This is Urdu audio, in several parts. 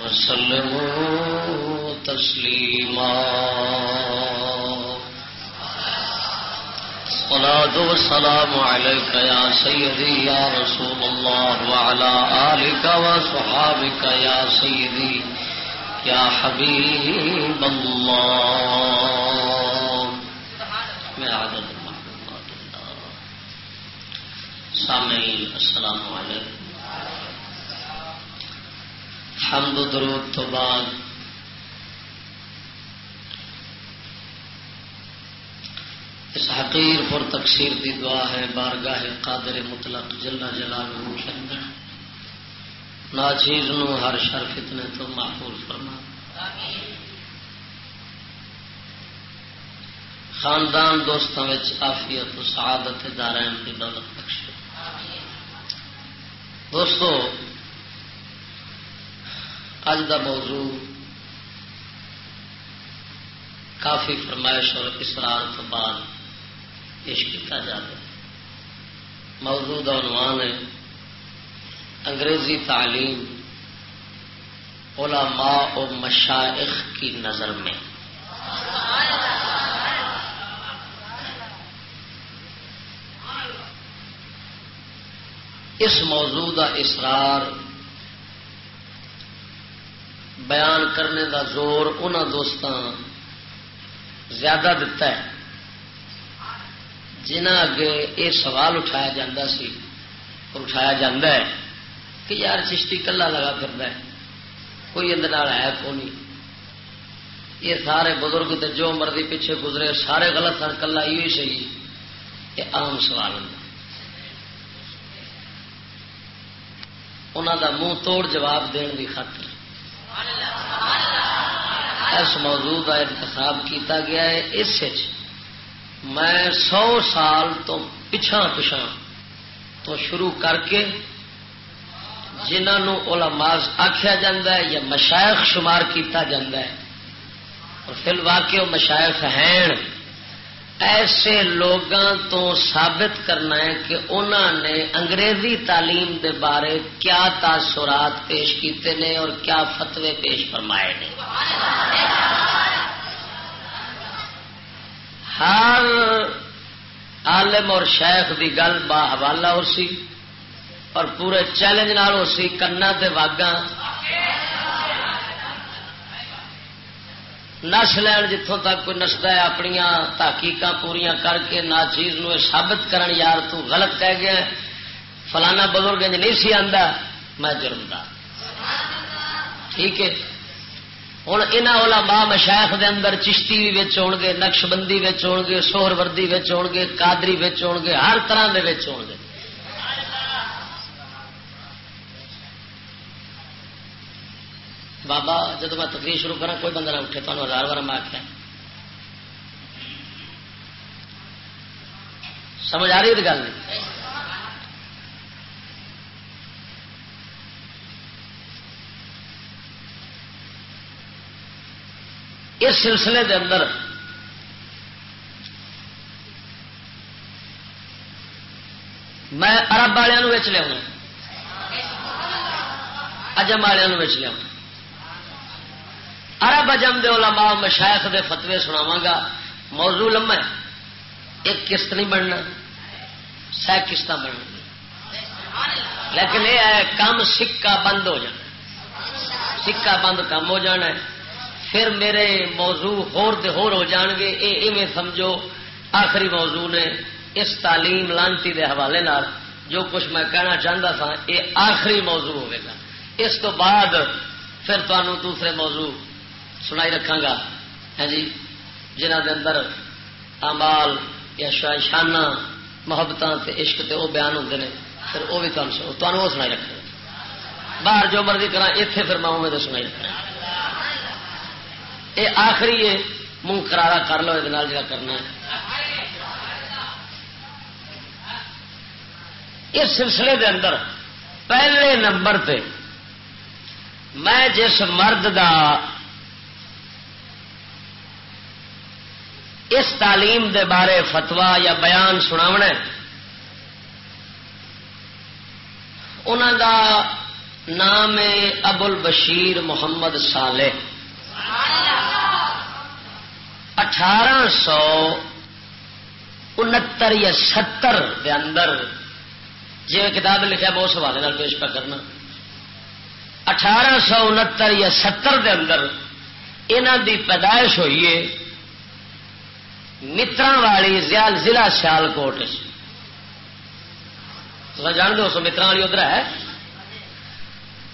وسلموا تسليما الصلاة والسلام عليك يا سيدي يا رسول الله وعلى آلك وصحابك يا سيدي يا حبيب الله میں عدد محمد اللہ سامعین، السلام علیکم۔ حمد و درود تو بعد اس حقیر پر تقسیر دی دعا ہے، بارگاہ قادر مطلق جلا جلال کے ناچیز نو ہر شر فتنے تو محفوظ فرما۔ خاندان دوستوں آفیت و سعادت دارائن کی دولت بخش دوستو اج کا موضوع کافی فرمائش اور اسرار تو بعد پیش کیا جا رہا موضوع کا عنوان ہے، انگریزی تعلیم علماء و مشائخ کی نظر میں۔ اس موضوع کا اسرار بیان کرنے دا زور ان دوست زیادہ دتا ہے۔ جنہ اگے یہ سوال اٹھایا جا سی اور اٹھایا جا ہے کہ یار چشتی کلا لگا کرتا ہے، کوئی اندر ہے کو نہیں۔ یہ سارے بزرگ تے جو مرضی پیچھے گزرے، سارے غلط سن، کلا یہ صحیح یہ عام سوال ہوں انہوں دا منہ توڑ جواب دین کی خاطر۔ اس موضوع کا انتخاب کیتا گیا ہے، اس میں سو سال تو پچھا پچھا تو شروع کر کے جنہوں علماء آخیا جا یا مشائق شمار کیتا جا اور فی الواقع وہ مشائق ہیں۔ ایسے لوگوں تو ثابت کرنا ہے کہ انہوں نے انگریزی تعلیم دے بارے کیا تاثرات پیش کیتے ہیں اور کیا فتوے پیش فرمائے نے۔ ہر عالم اور شیخ دی گل با حوالہ ہو سی اور پورے چیلنج نال ہو سی، کنا دے نس لین جتوں تک کوئی نستا ہے اپنی تحقیق پوریا کر کے نہ چیز نو ثابت کرن، یار تو غلط کہہ گیا فلانا بزرگ نہیں سی آتا میں جرم ٹھیک ہے۔ ہوں یہاں علماء مشائخ دے اندر چشتی بھی ہو گے نقش بندی ہو گے سوہر وردی ہو گے کادری ہو گے، ہر طرح کے ہو گے۔ بابا جب میں تقریر شروع کرا کوئی بندہ نہ اٹھے تو ہزار بار میں آخیا سمجھ آ رہی گل نہیں اس سلسلے دے اندر میں ارب والوں لیا اجم والوں لیا ارب اجم دے علماء مشائخ دے فتوے سناوا گا۔ موضوع لما ایک قسط نہیں بننا۔ سہ قسط بننا لیکن یہ ہے کام سکا بند ہو جانا۔ سکا بند کام ہو جانا ہے۔ پھر میرے موضوع ہور دے ہور ہو جان گے۔ یہ سمجھو، آخری موضوع نے اس تعلیم لانتی دے حوالے نال جو کچھ میں کہنا چاہتا تھا یہ آخری موضوع ہوگا اس تو بعد پھر تمہوں دوسرے موضوع سنائی رکھا گا۔ ہے جی جنہ دے اندر امال یا شانہ محبت عشق تے وہ بیان ہوتے ہیں پھر وہ بھی تمہیں وہ سنائی رکھنا باہر جو مرضی کرا اتے پھر میں میں سنائی رکھنا یہ آخری ہے منہ کرارا کر لو یہ کرنا ہے۔ اس سلسلے دے اندر پہلے نمبر پہ میں جس مرد دا اس تعلیم دے بارے فتوا یا بیان سناونا انہوں دا نام ہے ابل بشیر محمد صالح۔ اٹھارہ سو انہتر یا ستر دے اندر جی کتاب لکھا بہت حوالے پیش پہ کرنا۔ اٹھارہ سو انہتر یا ستر دے اندر انہ دی پیدائش ہوئی ہے۔ مترا والی ضلع سیال کوٹ جان دو سو مترا والی ادھر ہے؟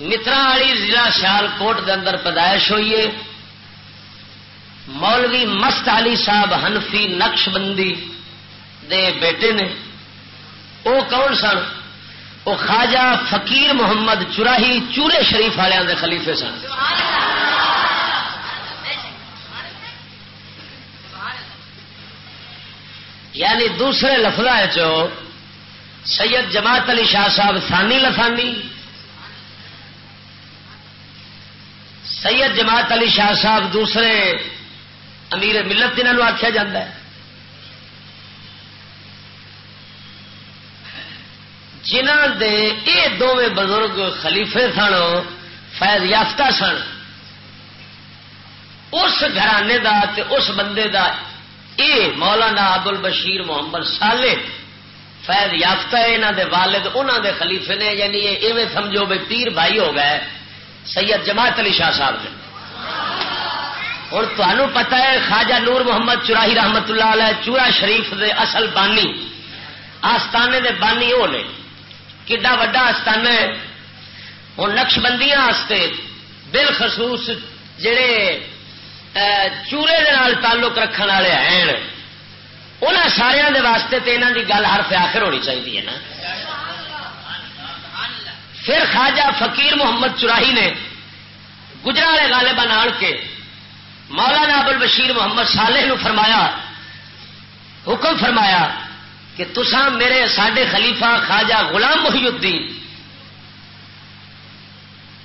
مترا والی ضلع سیال کوٹ کے اندر پیدائش ہوئی ہے۔ مولوی مست علی صاحب ہنفی نقش بندی دے بیٹے نے۔ وہ کون سن؟ وہ خواجہ فقیر محمد چراہی چورے شریف والوں کے خلیفے سن۔ یعنی دوسرے لفظ سید جماعت علی شاہ صاحب ثانی لفانی، سید جماعت علی شاہ صاحب دوسرے امیر ملت جنہوں آخیا جا جنہ دے یہ دونوں بزرگ خلیفے سن، فیض یافتہ سن، اس گھرانے دا تے اس بندے دا اے مولانا ابل بشیر محمد سالے فیض یافتہ ہے یہاں دے والد انہوں دے خلیفے نے یعنی ایویں سمجھو بھائی پیر بھائی ہو گئے، سید جماعت علی شاہ صاحب نے اور تمہوں پتا ہے خواجہ نور محمد چراہی رحمت اللہ علیہ، چورا شریف دے اصل بانی، آستانے دے بانی وہ نے۔ کڈا وا آستانہ ہے۔ ہوں نقش بندیاں بالخصوص جڑے چورے دے تعلق رکھنے والے ہیں انہوں سارے دے واسطے تو یہاں کی گل ہر آخر ہونی چاہیے نا پھر خواجہ فقیر محمد چراہی نے گجرا والے گالے بنا کے مولانا ابل بشیر محمد صالح نو فرمایا حکم فرمایا کہ تسان میرے سڈے خلیفہ خواجہ غلام محی الدین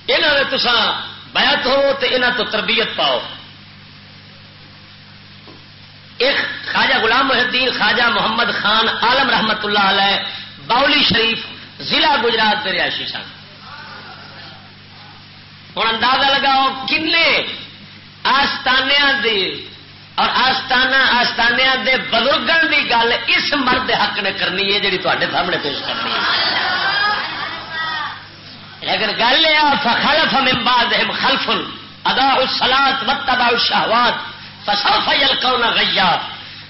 یہاں نے تسان بیعت ہو تو یہاں تو تربیت پاؤ ایک خواجہ غلام محدین، خواجہ محمد خان عالم رحمت اللہ علیہ باؤلی شریف، ضلع گجرات کے رہائشی سن۔ ہوں اندازہ لگاؤ کن آستانیا اور آستانہ آستانیا دے بزرگوں کی گل اس مرد حق نے کرنی ہے جی تے سامنے پیش کرنی ہے۔ لیکن گل یہ خلف ممباد خلف ادا سلاد متبا شہوات فسا فیل کو نہ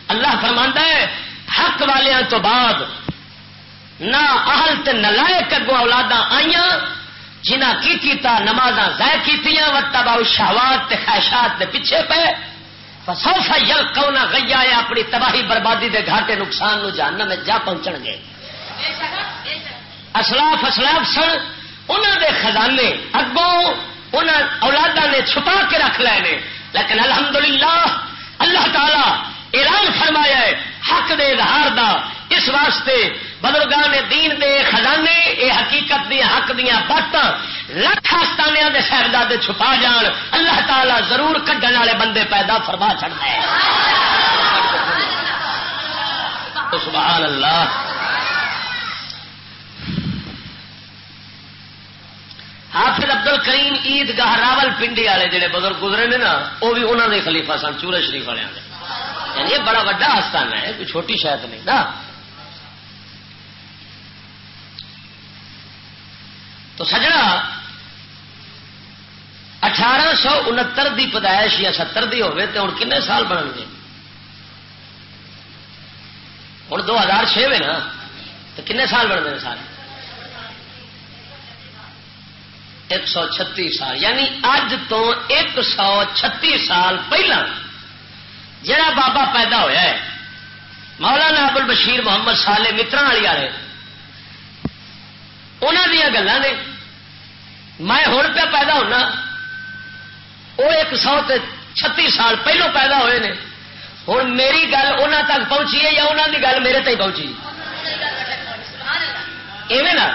اللہ فرماندہ ہے، حق والوں تو بعد نہ اہل تے نلائک اگو اولادا آئیاں، جنہ کی کیتا نماز ضائع کی وتا باؤ شہوات تے خواہشات دے پیچھے پے۔ فسا فیل کو نہ اپنی تباہی بربادی دے گھاٹے نقصان نو جاننا میں جا پہنچن گے۔ اسلاف اسلاف سن انہوں دے خزانے اگوں انہوں اولادا نے چھپا کے رکھ لے لیکن الحمدللہ اللہ تعالی اعلان فرمایا ہے، حق دے اظہار دا، اس واسطے بزرگان دین دے خزانے، اے حقیقت دی حق دیا بت لکھ آستانیا دے صاحبزادے چھپا جان، اللہ تعالی ضرور کڈن والے بندے پیدا فرما چڑھتا ہے۔ سبحان اللہ۔ کریم عید گاہ راول پنڈی والے جڑے بزرگ گزرے نے نا، وہ بھی انہوں نے خلیفہ سن چورے شریف والے یعنی یہ بڑا وا آستان ہے، کوئی چھوٹی شاید نہیں۔ نا۔ تو سجنا، اٹھارہ سو انہتر کی پیدائش یا ستر کی ہوگی تو ہوں کنے سال بن گے؟ ہوں دو ہزار چھ میں نا تو کنے سال بن گئے سارے ایک سو چھتی سال یعنی اج تو ایک سو چھتی سال پہلا جڑا بابا پیدا ہوا ہے، مولانا ابل بشیر محمد سالے متر والی والے۔ انہوں دیا گلیں نے میں ہوں پہ پیدا ہونا وہ ایک سو چھتی سال پہلو پیدا ہوئے نے۔ ہوں میری گل انہوں تک پہنچی ہے یا انہوں کی گل میرے تک پہنچی؟ ایویں نا؟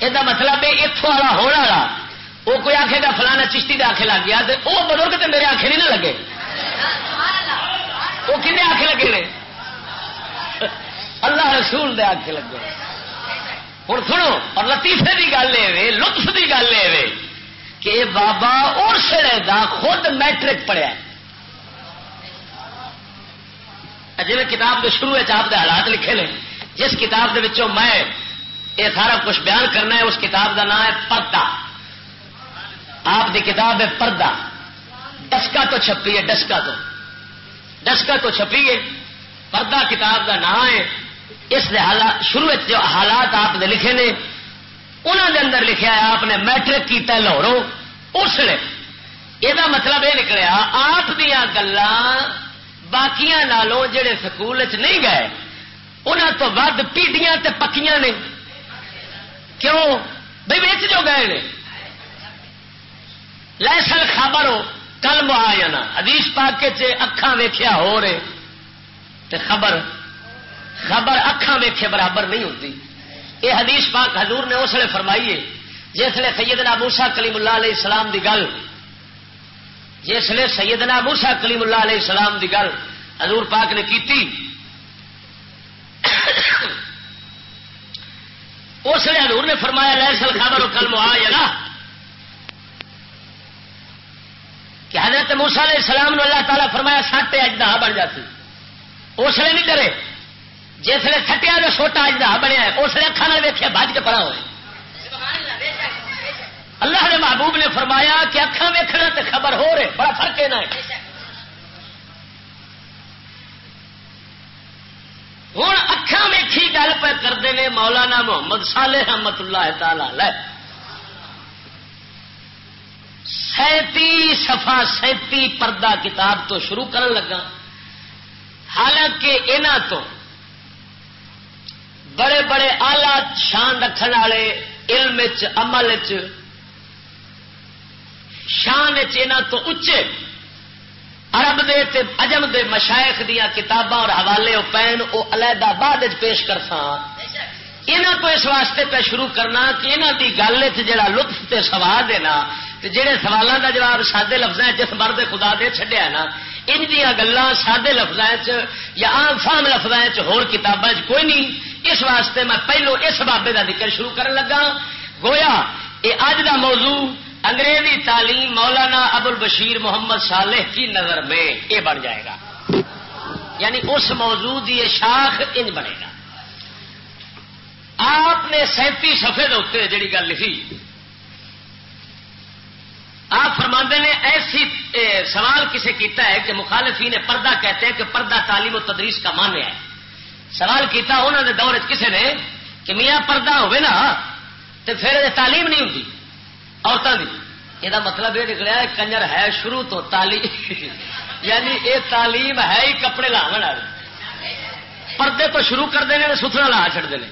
یہ مطلب ہے اتوں والا ہونے والا۔ وہ کوئی آخے گا فلانا چشتی کے آخے لگ گیا وہ بزرگ تو میرے آخے نہیں نہ لگے۔ وہ کھنے آخ لگے نے؟ اللہ رسول دے آخ لگے۔ ہوں سنو، اور لطیفے کی گل یہ لطف کی گل یہ کہ بابا اس دا خود میٹرک پڑھیا جی کتاب کے شروع آپ کے حالات لکھے نے، جس کتاب کے میں یہ سارا کچھ بیان کرنا ہے، اس کتاب کا نام ہے پردہ۔ آپ کی کتاب ہے پردہ۔ ڈسکا تو چھپی ہے ڈسکا تو۔ ڈسکا تو چھپی ہے پردہ کتاب کا نام ہے۔ اس حالات شروع جو حالات آپ نے لکھے نے انہوں نے اندر لکھا ہے، آپ نے میٹرک کیا لاہوروں۔ اس نے یہ مطلب یہ نکلیا، آپ دیا گلان باقیاں نالوں جڑے سکول نہیں گئے انہوں تو ود پیڈیاں تے پکیاں نے۔ کیوں؟ بھائی ویچ جو گئے نے۔ لائسل خبر ہو کل معاینہ حدیث پاک کے اکھان ویخیا ہو رہے۔ تے خبر خبر اکھان ویخے برابر نہیں ہوتی یہ حدیث پاک حضور نے اس لیے فرمائیے جسے سیدنا موسا کلیم اللہ علیہ السلام دی گل۔ جسے سیدنا موسا کلیم اللہ علیہ السلام دی گل حضور پاک نے کیتی۔ اس لیے حضور نے فرمایا لہسل خبر کل مہا کہ حضرت موسا علیہ السلام نے اللہ تعالیٰ فرمایا سٹ اجدہ بن جاتی۔ اس لیے نہیں کرے جسے تھٹیا جو چھوٹا اجدہ بنیا اس لیے اکھان ویخیا بج کے پڑا ہوئے۔ اللہ نے محبوب نے فرمایا کہ اکھان ویکھنا تے خبر ہو رہے، بڑا فرق ہے نا۔ ہوں اکھان ویکھی گل پہ کرتے ہیں مولانا محمد صالح رحمت اللہ تعالی سینتی سفا سینتی پردہ کتاب تو شروع کرن لگا حالانکہ انہوں تو بڑے بڑے آلات شان رکھنے والے علم عمل شان تو اچے عرب دے تے اجم دے مشائق دیا کتاباں اور حوالے پین وہ علیحدہ بعد پیش کر یہاں تو اس واسطے پہ شروع کرنا کہ یہاں کی گل جا لطف تے سوال دینا جہے سوالوں کا جواب سادے لفظ جس مرد خدا دے چڈیا نا، ان گلان سادے لفظ یا آم فام لفظ ہوتابیں کوئی نہیں۔ اس واسطے میں پہلو اس بابے کا ذکر شروع کرنے لگا۔ گویا یہ اج کا موضوع انگریزی تعلیم مولانا ابو البشیر محمد صالح کی نظر میں یہ بن جائے گا۔ یعنی اس موضوع کی یہ شاخ ان بنے گا۔ آپ نے سینتی سفے اتنے جڑی گل لکھی۔ آپ فرماندے نے ایسی سوال کسے کیتا ہے کہ مخالفی نے پردہ کہتے ہیں کہ پردہ تعلیم و تدریس کا مان ہے سوال کیتا انہوں نے دور کسے نے کہ میاں پردہ ہوئے نا تو پھر تعلیم نہیں ہوتی عورتوں کی یہ مطلب یہ نکلیا کنجر ہے شروع تو تعلیم۔ یعنی یہ تعلیم ہے ہی کپڑے لاو پردے تو شروع کرتے ہیں ستھرا لا چڑھتے ہیں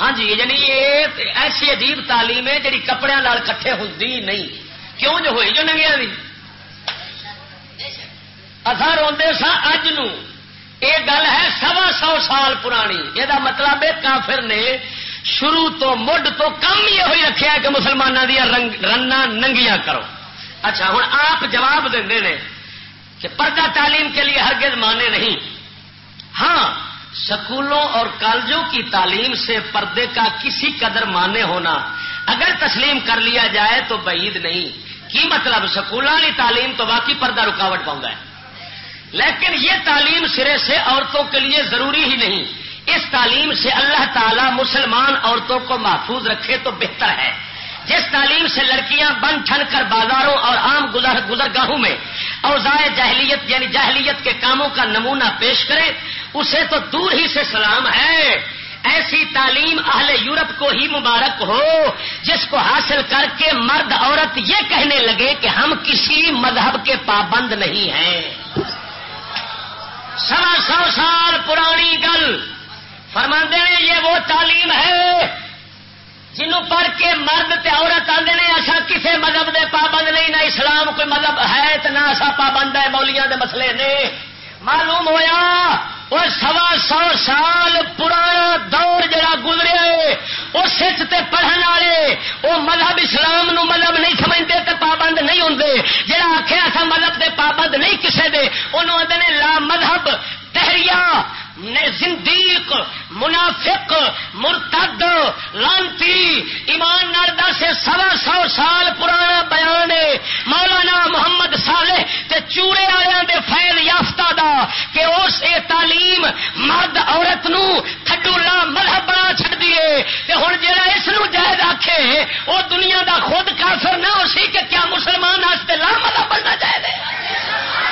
ہاں جی یعنی یہ ایسی عجیب تعلیم ہے جی کپڑے کٹھے ہوتی نہیں۔ کیوں جو ہوئی جو نگیا بھی اصا روڈے سا اج یہ گل ہے سوا سو سال پرانی۔ یہ مطلب ہے کافر نے شروع تو مڈ تو کم یہ ہوئی رکھا کہ مسلمانوں دیا رن ننگیاں کرو۔ اچھا ہوں آپ جواب دے نے کہ پردہ تعلیم کے لیے ہرگز مانے نہیں۔ ہاں سکولوں اور کالجوں کی تعلیم سے پردے کا کسی قدر مانے ہونا۔ اگر تسلیم کر لیا جائے تو بعید نہیں۔ کی مطلب؟ سکولوں والی تعلیم تو واقعی پردہ رکاوٹ پاؤں ہے لیکن یہ تعلیم سرے سے عورتوں کے لیے ضروری ہی نہیں۔ اس تعلیم سے اللہ تعالی مسلمان عورتوں کو محفوظ رکھے تو بہتر ہے۔ جس تعلیم سے لڑکیاں بن ٹھن کر بازاروں اور عام گزر، گزرگاہوں میں اوزائے جہلیت یعنی جہلیت کے کاموں کا نمونہ پیش کرے، اسے تو دور ہی سے سلام ہے۔ ایسی تعلیم اہل یورپ کو ہی مبارک ہو، جس کو حاصل کر کے مرد عورت یہ کہنے لگے کہ ہم کسی مذہب کے پابند نہیں ہیں۔ سوا سو سال پرانی گل فرماندے نے یہ وہ تعلیم ہے جنوں پڑھ کے مرد تے عورت آدھے نے اچھا اصا کسی مذہب دے پابند نہیں، نہ اسلام کوئی مذہب ہے تو نہ اصا پابند ہے مولیاں دے مسئلے نے۔ معلوم ہویا، وہ سوا سو سال پرانا دور جڑا گزرے اس پڑھن والے، وہ مذہب اسلام نو مذہب نہیں سمجھتے تو پابند نہیں ہوں جہاں آخیا سا مذہب دے پابند نہیں کسے دے، انہوں آدھے لا مذہب تحریہ زندیق منافق، مرتد، لانتی، ایمان نردا سے سوا سو سال پرانا بیان ہے۔ مولانا محمد صالح تے چوڑے والوں دے فیل یافتہ دا کہ اس اے تعلیم مرد عورت نو تھڈو لا مذہب بنا چڑ دیے تے ہن جڑا اس نو جائز آکھے، او دنیا دا خود کافر نہ ہو سی کہ کیا مسلمان واسطے لا مذہب بننا چاہیے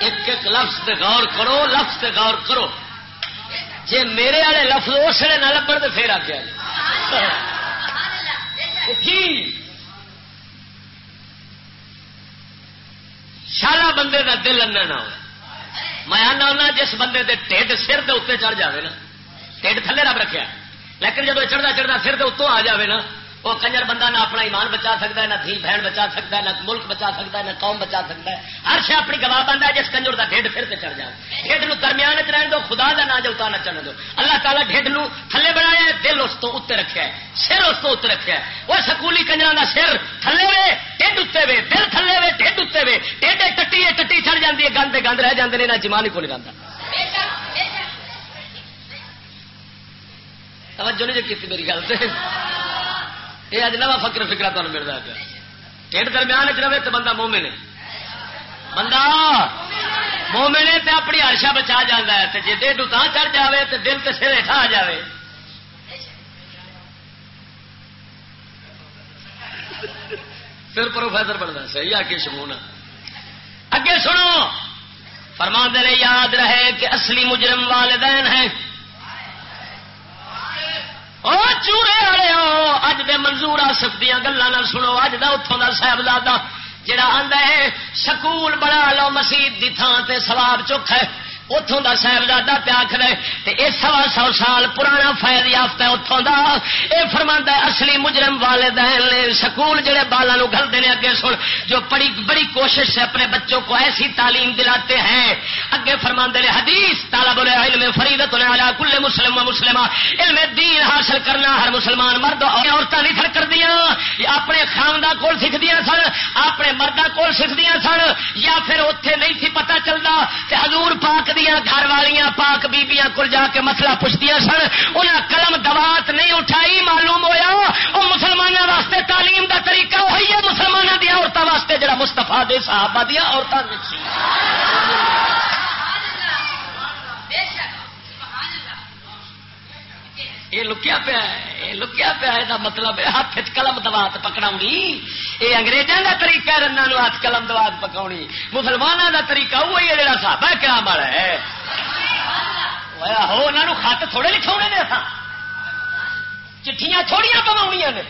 ایک ایک لفظ پہ غور کرو، لفظ پہ غور کرو۔ جی میرے والے لفظ اس نے نہ لبن تو پھر آ گیا شالا بندے کا دل انا نہ ہو میں آنا جس بندے کے ٹھڈ سر کے اتنے چڑھ جائے نا، ٹھڈ تھلے رب رکھا لیکن جب چڑھتا چڑھتا سر کے اتوں آ جائے نا وہ کنجر بندہ نہ اپنا ایمان بچا سکتا ہے، نہ دھی بہن بچا سکتا ہے، نہ ملک بچا سکتا ہے، نہ قوم بچا سکتا ہے۔ ہر شہ اپنی گواہ بنتا ہے، جس کنجر کا ڈیڈ پھر سے چڑھ جائے۔ ڈیڈ نو درمیان چ رہن دو، خدا کا نام جو اتنا نہ چڑھنے دو۔ اللہ تعالیٰ ڈیڈ نو تھلے بنایا ہے، دل اس کو اتنے رکھا ہے۔ سر اس کو اتنے رکھا ہے۔ وہ سکولی کنجر کا سر تھلے وے ٹھڈ اتنے وے، دل تھلے وے ٹھڈ اتنے وے۔ ٹھڈ ٹٹی ہے ٹٹی چڑھ جاتی ہے گند گند رہ جاتے ہیں نہ جمان ہی کو نہیں رہتا توجہ نہیں جی جو کی میری گل سے یہ اج نوا فکر فکرا تمہیں ملتا پیا ٹھیک درمیان چ رہے تو بندہ مومے نے بندہ مومے نے تے اپنی ہرشا بچا جانا ہے جی ڈیڈو تاں چڑھ جائے تو دل تو سر ہٹا آ جائے پھر پروفیسر بنتا صحیح آ کے شمونا اگے سنو فرما دے یاد رہے کہ اصلی مجرم والدین ہیں چورے والے اج دے منظور آ سکتی گلان سنو، اج دا اتوں کا صاحبزادہ جڑا آندا ہے، سکول بنا لو مسیح دی تھان تے سواب چوکھ ہے۔ اتوں کا صاحبزادہ پیا کرے سوا سو سال پرانا فائد یافتہ اتوں کا یہ فرما اصلی مجرم والدین نے سکول جڑے بالا گلتے ہیں اگے سن، جو بڑی بڑی کوشش سے اپنے بچوں کو ایسی تعلیم دلاتے ہیں۔ اگے فرما نے، حدیث تالا بولے علم فریدت کل مسلم و مسلم علم دین حاصل کرنا ہر مسلمان مرد اور عورتیں نہیں تھر کر دیا اپنے خاندان کول سیکھ دیا سن، اپنے مردہ کول سیکھ دیا سن، یا پھر اتنے نہیں تھی پتا چلتا کہ حضور پاک دیا، گھر والیاں پاک بیبیاں کو جا کے مسئلہ پوچھتی سن انہیں قلم دوات نہیں اٹھائی، معلوم ہویا وہ مسلمانوں واسطے تعلیم دا طریقہ وہی ہے مسلمانوں دیا عورتوں واسطے جڑا مستفا دے صحابہ دیا عورتوں یہ لکیا پیا ہے لکیا پیا ہے مطلب ہاتھ قلم دوات پکڑا یہ اگریزوں کا طریقہ رنگ ہاتھ قلم دوات پکا مسلمانوں کا طریقہ وہی ہے جڑا سابا کیا مر ہے۔ ہو انہوں خط تھوڑے لکھا نے چٹھیاں تھوڑیاں پوا نے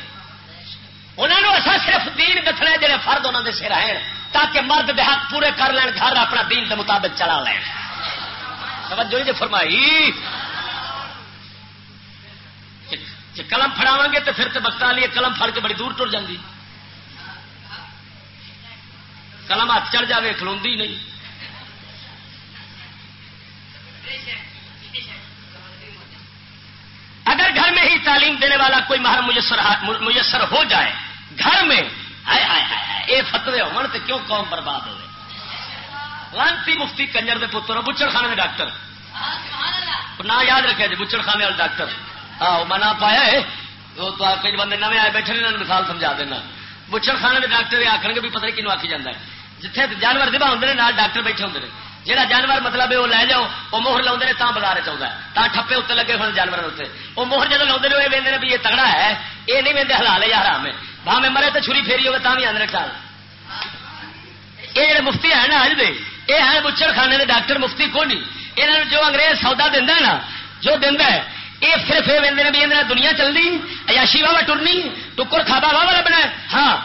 انہوں نے اصا صرف دین دسنا جڑے فرد انہوں نے سر آئے تاکہ مرد دے حق پورے کر لین گھر اپنا دین کے مطابق چلا لین توجہ جی فرمائی قلم فڑاو گے تو پھر تو بخت والی قلم فڑ کے بڑی دور ٹر جاتی قلم ہاتھ چڑھ جائے کھلو نہیں۔ اگر گھر میں ہی تعلیم دینے والا کوئی مہر میسر ہو جائے گھر میں یہ فتوے ہو تو کیوں قوم برباد ہوئے؟ لانتی مفتی کنجر کے پتر بچڑ خانے کے ڈاکٹر۔ نہ یاد رکھے جی بچڑ خانے والے ڈاکٹر۔ آؤ میں نہ پایا ہے کئی بندے نئے آئے بیٹھے نے مثال سمجھا دینا بچڑ خانے کے ڈاکٹر آخر گے بھی پتہ نہیں کنو آخی جاتا ہے جتنے جانور دبا ہوں ڈاکٹر بیٹھے ہوں جہاں جانور مطلب وہ لے جاؤ وہ موہر لاؤ نے تا بازار چاہتا ہے تا ٹپے اتنے لگے ہونے جانور اتنے وہ موہر جب لاؤ یہ وہدے بھی یہ تگڑا ہے یہ نہیں وہدے حلال ہے یا حرام ہے باہ میں مرے تو چھری پھیری ہوگی بھی آدھے ٹال یہ جڑے مفتی ہیں نا اج دے یہ ہیں بچڑ خانے کے ڈاکٹر مفتی کو نہیں یہاں جو انگریز سودا دینا نا جو دینا ہے یہ صرف یہ وہدے بھی یہ دنیا چلتی ایاشی واہ ٹرنی، ٹکر کھابا واہ لبنا ہاں۔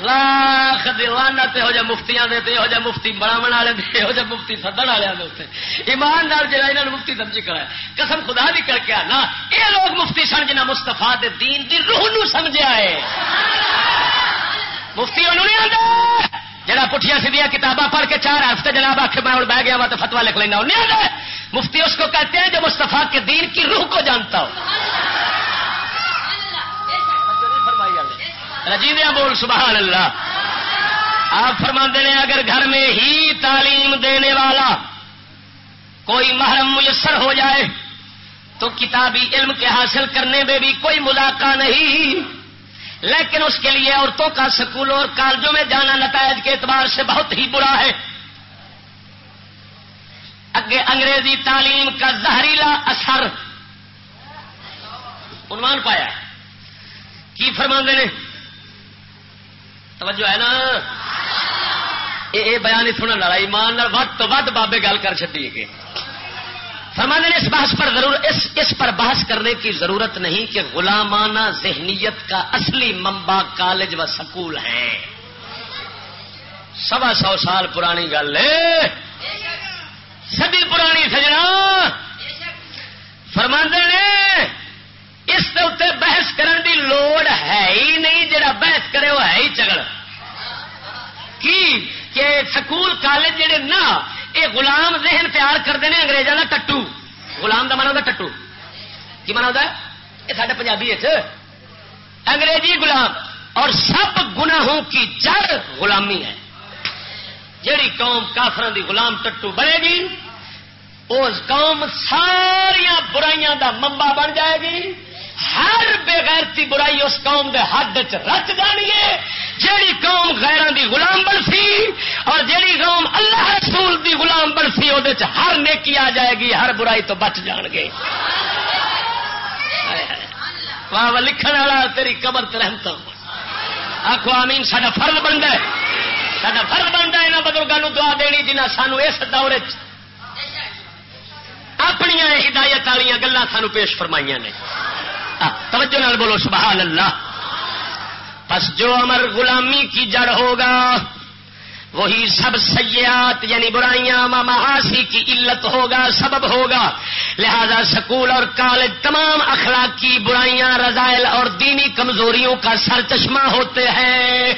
لاکھ دیوانا ہو جا مفتیاں دے تے ہو جا مفتی بناو والے دے، ہو جا مفتی سدن والے دے ایماندار جہاں یہاں مفتی سمجھی کرا قسم خدا بھی کر کے آنا۔ یہ لوگ مفتی سن جنا مستفا دے دین دی روح نو سمجھا ہے۔ مفتی انہوں نہیں آتا جڑا پٹھیا سیدھیا کتاباں پڑھ کے چار ہفتے جناب آخر میں بہ گیا ہوا تو فتوا لکھ لینا نہیں آتا مفتی اس کو کہتے ہیں جو مستفا کے دین کی روح کو جانتا ہو۔ رجیدیا بول سبحان اللہ آپ فرما نے اگر گھر میں ہی تعلیم دینے والا کوئی محرم میسر ہو جائے تو کتابی علم کے حاصل کرنے میں بھی کوئی ملاقہ نہیں۔ لیکن اس کے لیے عورتوں کا سکولوں اور کالجوں میں جانا نتائج کے اعتبار سے بہت ہی برا ہے۔ اگے انگریزی تعلیم کا زہریلا اثر۔ عنوان پایا۔ کی فرماندے نے؟ توجہ ہے نا۔ یہ بیان ہی سننے والا ایمان ود تو ود بابے گل کر چی فرمانے نے اس بحث پر ضرور اس اس پر بحث کرنے کی ضرورت نہیں کہ غلامانہ ذہنیت کا اصلی ممبا کالج و سکول ہے سوا سو سال پرانی گل ہے۔ سبھی پرانی سجنا فرماندے نے، اس اتنے بحث کرن دی لوڑ ہے ہی نہیں، جڑا بحث کرے وہ ہے ہی چگڑ کی؟ کہ سکول کالج جڑے نا یہ غلام ذہن تیار کرتے ہیں انگریزوں کا ٹٹو۔ غلام کا منا ٹٹو۔ کی منا ہوتا ہے؟ یہ سارے پنجابی انگریزی غلام، اور سب گناہوں کی جڑ غلامی ہے۔ جیڑی قوم کافران دی غلام ٹٹو بنے گی اس قوم ساریا برائیاں دا ممبا بن جائے گی۔ ہر بےغیرتی برائی اس قوم دے حد چ رچ جانی ہے، جیڑی قوم غیران دی غلام بنسی اور جیڑی قوم اللہ رسول دی غلام بنسی وہ ہر نیکی آ جائے گی، ہر برائی تو بچ جان گے۔ واہ لکھن والا، تیری قبر رحمتا آخو آمین سا فرض بنتا ہے۔ سا فرض بنتا ہے یہاں بزرگوں دعا دینی جنہیں سانو اس دور چ اپنی ہدایت والی گلان سانو پیش فرمائی نے۔ توجہ نال بولو سبحان اللہ پس جو امر غلامی کی جڑ ہوگا، وہی سب سیات یعنی برائیاں محاسی کی علت ہوگا، سبب ہوگا۔ لہذا سکول اور کالج تمام اخلاقی برائیاں، رضائل اور دینی کمزوریوں کا سر چشمہ ہوتے ہیں۔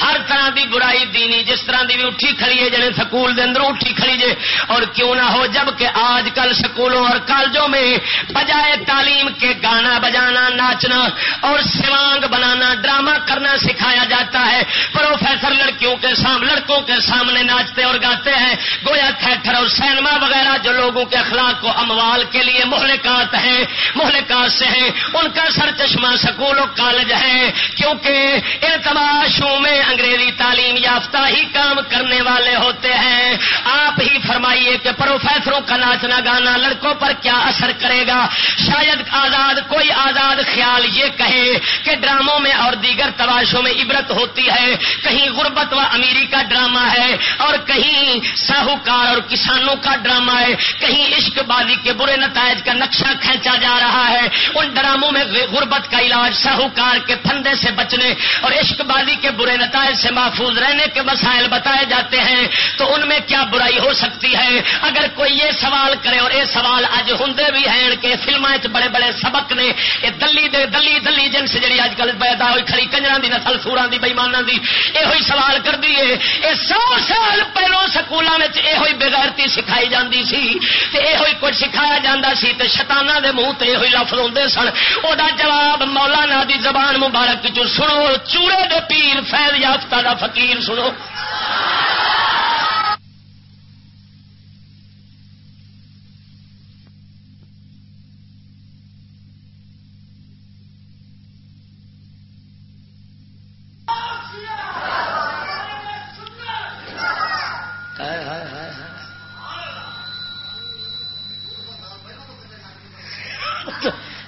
ہر طرح دی برائی دینی، جس طرح دی بھی اٹھی کھڑی ہے جنہیں سکول دے اندر اٹھی کھڑی جے، اور کیوں نہ ہو، جبکہ آج کل سکولوں اور کالجوں میں بجائے تعلیم کے گانا بجانا، ناچنا اور سوانگ بنانا، ڈرامہ کرنا سکھایا جاتا ہے۔ پروفیسر لڑکیوں کے سامنے لڑکوں کے سامنے ناچتے اور گاتے ہیں۔ گویا تھیٹر اور سینما وغیرہ جو لوگوں کے اخلاق کو اموال کے لیے مہلکات ہیں، مہلکات سے ہیں۔ ان کا سر چشمہ سکول اور کالج ہے، کیونکہ ان تماشوں میں انگریزی تعلیم یافتہ ہی کام کرنے والے ہوتے ہیں۔ آپ ہی فرمائیے کہ پروفیسروں کا ناچنا گانا لڑکوں پر کیا اثر کرے گا؟ شاید آزاد کوئی آزاد خیال یہ کہے کہ ڈراموں میں اور دیگر تباشوں میں عبرت ہوتی ہے۔ کہیں غربت و امیری کا ڈرامہ ہے اور کہیں ساہوکار اور کسانوں کا ڈرامہ ہے۔ کہیں عشق بازی کے برے نتائج کا نقشہ کھینچا جا رہا ہے۔ ان ڈراموں میں غربت کا علاج ساہوکار کے پھندے سے بچنے اور عشق بازی کے برے نتائج نتائج سے محفوظ رہنے کے مسائل بتائے جاتے ہیں، تو ان میں کیا برائی ہو سکتی ہے؟ اگر کوئی یہ سوال کرے اور یہ سوال اج ہوں بھی ہیں کہ فلم بڑے بڑے سبق نے، یہ دلی دے دلی دلی جنس جی اج کل پیدا ہوئی کھڑی کنجر کی نسل سورا کی بئیمانہ کی یہ سوال کر دیے یہ سو سال پہلو سکولوں میں یہ بغیرتی سکھائی جاتی سی یہ کچھ سکھایا جا سی شتانہ دے منہ تے یہ لفظ ہوتے سن۔ وہ جواب مولانا دی زبان مبارک چ سنو، چوڑے دے پیر فیض مدد یافتہ دا فقیر سنو۔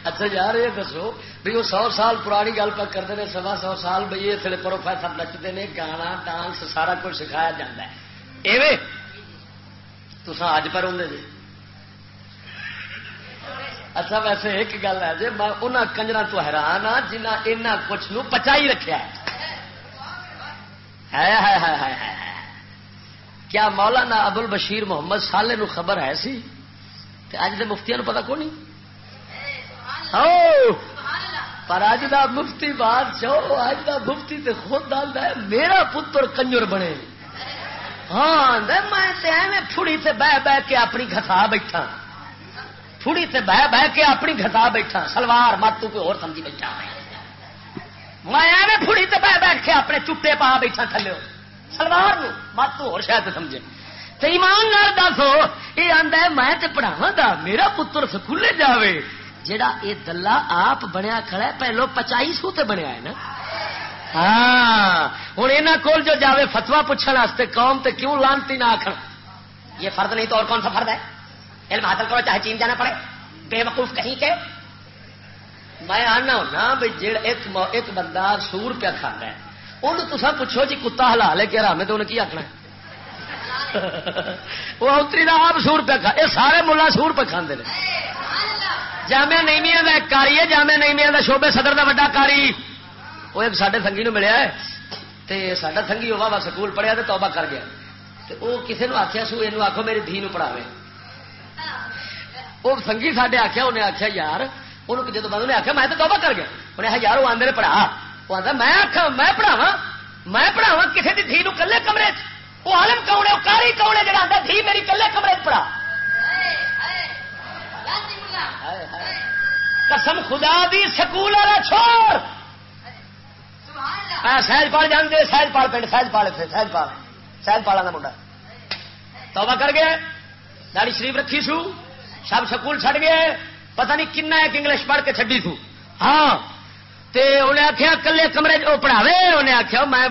اچھا یار یہ دسو۔ بھی وہ سو سال پرانی گل پہ کرتے ہیں، سوا سو سال بھائی یہ تھے پروفیسر نچتے ہیں، گانا، ڈانس، سارا کچھ سکھایا جا ہے۔ تو اج پر ہوں جی۔ اچھا ویسے ایک گل ہے جی میں انہوں کنجر تو حیران ہاں جنہ اینا کچھ نو پچائی رکھا ہے۔ کیا مولانا ابل بشیر محمد سالے نو خبر ہے سی؟ اج دے مفتیا پتا کو نہیں پر اج دا مفتی بات چو اج دا مفتی تے خود آتا ہے، میرا پتر کنجر بنے۔ ہاں میں پھڑی سے بہ بہ کے اپنی گسا بیٹھا۔ تھوڑی تے بہ بہ کے اپنی گھتا بیٹھا۔ سلوار مت، تو کوئی اور سمجھی بیٹھا۔ میں ایویں تے بہ بیٹھ کے اپنے چٹے پا بیٹھا تھلے۔ سلوار مت، تو اور شاید سمجھے۔ تو ایمان نال دسو، یہ آتا ہے، میں تے پڑھاوا دا، میرا پتر سکولے جاوے۔ جڑا یہ دلہ آپ بنیا کھڑا ہے، پہلو پچائی سو تے بنیا ہے نا؟ ہاں ہوں یہاں کول جو جاوے فتوا پوچھنے واسطے قوم تے کیوں لانتی نہ آخر یہ فرد نہیں تو اور کون سا فرد ہے؟ علم حاصل کرو، چاہے چین جانا پڑے۔ بے وقوف کہیں کے؟ میں آنا ہونا بھائی ایک ایک بندہ سور پیا کھانا ہے۔ ان تصا پوچھو جی کتا ہلا لے کے رامے تو انہیں کی آخنا وہ اتری کا آپ سور پہ کھا یہ سارے ملا سور پہ کھانے جامع نیمیا کا ایک کاری ہے جامع نیمیا کا شوبے صدر کا وا کاری وہ ایک سارے سنگھی نو ملیا ہے تے ساڈا سنگھی ہوا وا سکول پڑھیا تو توبہ کر گیا تے وہ کسی نے آخیا سو یہ آخو میری دھی پڑھاوے وہ سنگھی ساڈے آخیا انہیں آخیا یار انہوں جب بند نے آخیا میں تو توبہ کر گیا انہیں آخیا یار وہ آدھے پڑھا وہ آتا میں آخا میں پڑھاوا میں پڑھاوا کسی کی دھی کلے کمرے وہ آلم کون ہے وہ کاری کون ہے جڑا آتا دھی میری کلے کمرے پڑھا قسم خدا دی سکول والا چھوڑ! سہج پال جانتے سہج پال پنڈ سہج پال سہج پال۔ سہج پالا کا منڈا۔ توبہ کر گئے داڑی شریف رکھی سو سب سکول چڑ گئے۔ پتہ نہیں کن ایک انگلش پڑھ کے چڈی تھی ہاں تے انہیں آخیا کلے کمرے وہ پڑھاوے انہیں آخیا میں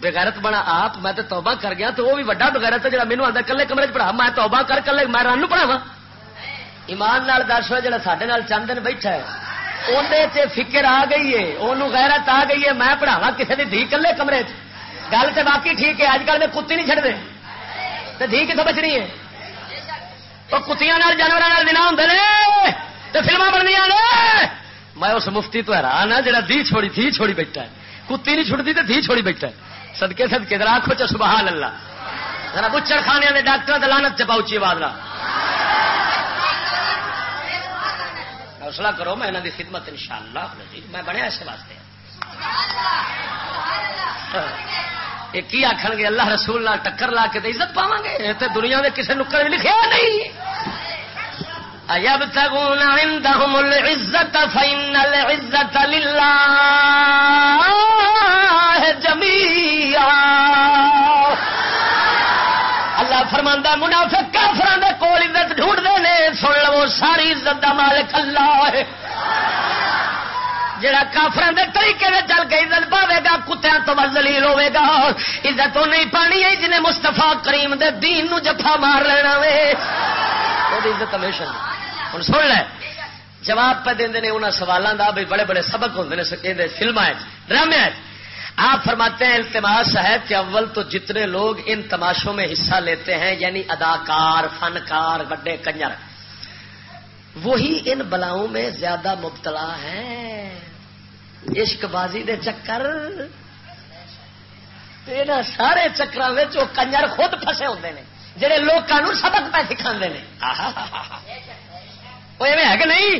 بغیرت بنا آپ میں تو توبہ کر گیا تو وہ بھی وڈا بغیرت جا مینو آتا کلے کمرے پڑھا میں توبہ کر کلے میں رن پڑھاوا ایمان نال دس ہو جا سڈے چند دن بیٹھا ہے۔ اندر فکر آ گئی ہے وہ غیرت آ گئی ہے، میں پڑھاوا کسی کی دھی کلے کمرے چ گل تو باقی ٹھیک ہے اج کل میں کتی نہیں چڑھتے تو دھی کتوں بچنی ہے؟ وہ کتیاں جانوروں دن ہوں تو فلما بننی میں اس مفتی تو حیران ہاں جا دی چھوڑی تھی چھوڑی بیٹھا ہے۔ کتی نہیں چھوڑتی تو دھی چھوڑی بیٹھا ہے۔ سدکے سدکے در آخو چ سبحان اللہ۔ ذرا بچڑ خانے کے ڈاکٹر دلانت چپا اچھی آواز حوصلہ کرو، میں انہوں کی خدمت ان شاء اللہ میں بنیا اس واسطے۔ یہ کی آخر گے؟ اللہ رسول نال ٹکر لا کے عزت پاو گے؟ تو دنیا کے کسی نکر لکھا نہیں۔ اب تگون عندهم العزت فإن العزت للہ جميعا۔ فرماندا منافق کافران دے کول عزت ڈھونڈ دے سن لو ساری عزت دا مالک اللہ ہے۔ جڑا کافر دے طریقے میں چل کے عزت پاوے گا کتیا تو زلیل ہوے گا۔ عزت تو نہیں پانی ہے جنہیں مستفا کریم دے دین نو جفا مار لینا وے۔ عزت ہمیشہ ہوں سن لے، جواب پہ دے انہوں سوالوں کا بھی بڑے بڑے سبق ہوں فلم ڈرامے آپ فرماتے ہیں التماس ہے کہ اول تو جتنے لوگ ان تماشوں میں حصہ لیتے ہیں یعنی اداکار، فنکار بڑے کنجر، وہی ان بلاؤں میں زیادہ مبتلا ہیں۔ عشق بازی دے چکر سارے چکر کنجر خود فسے ہوتے ہیں جہے لوگوں سبق پہ سکھا ہے کہ نہیں؟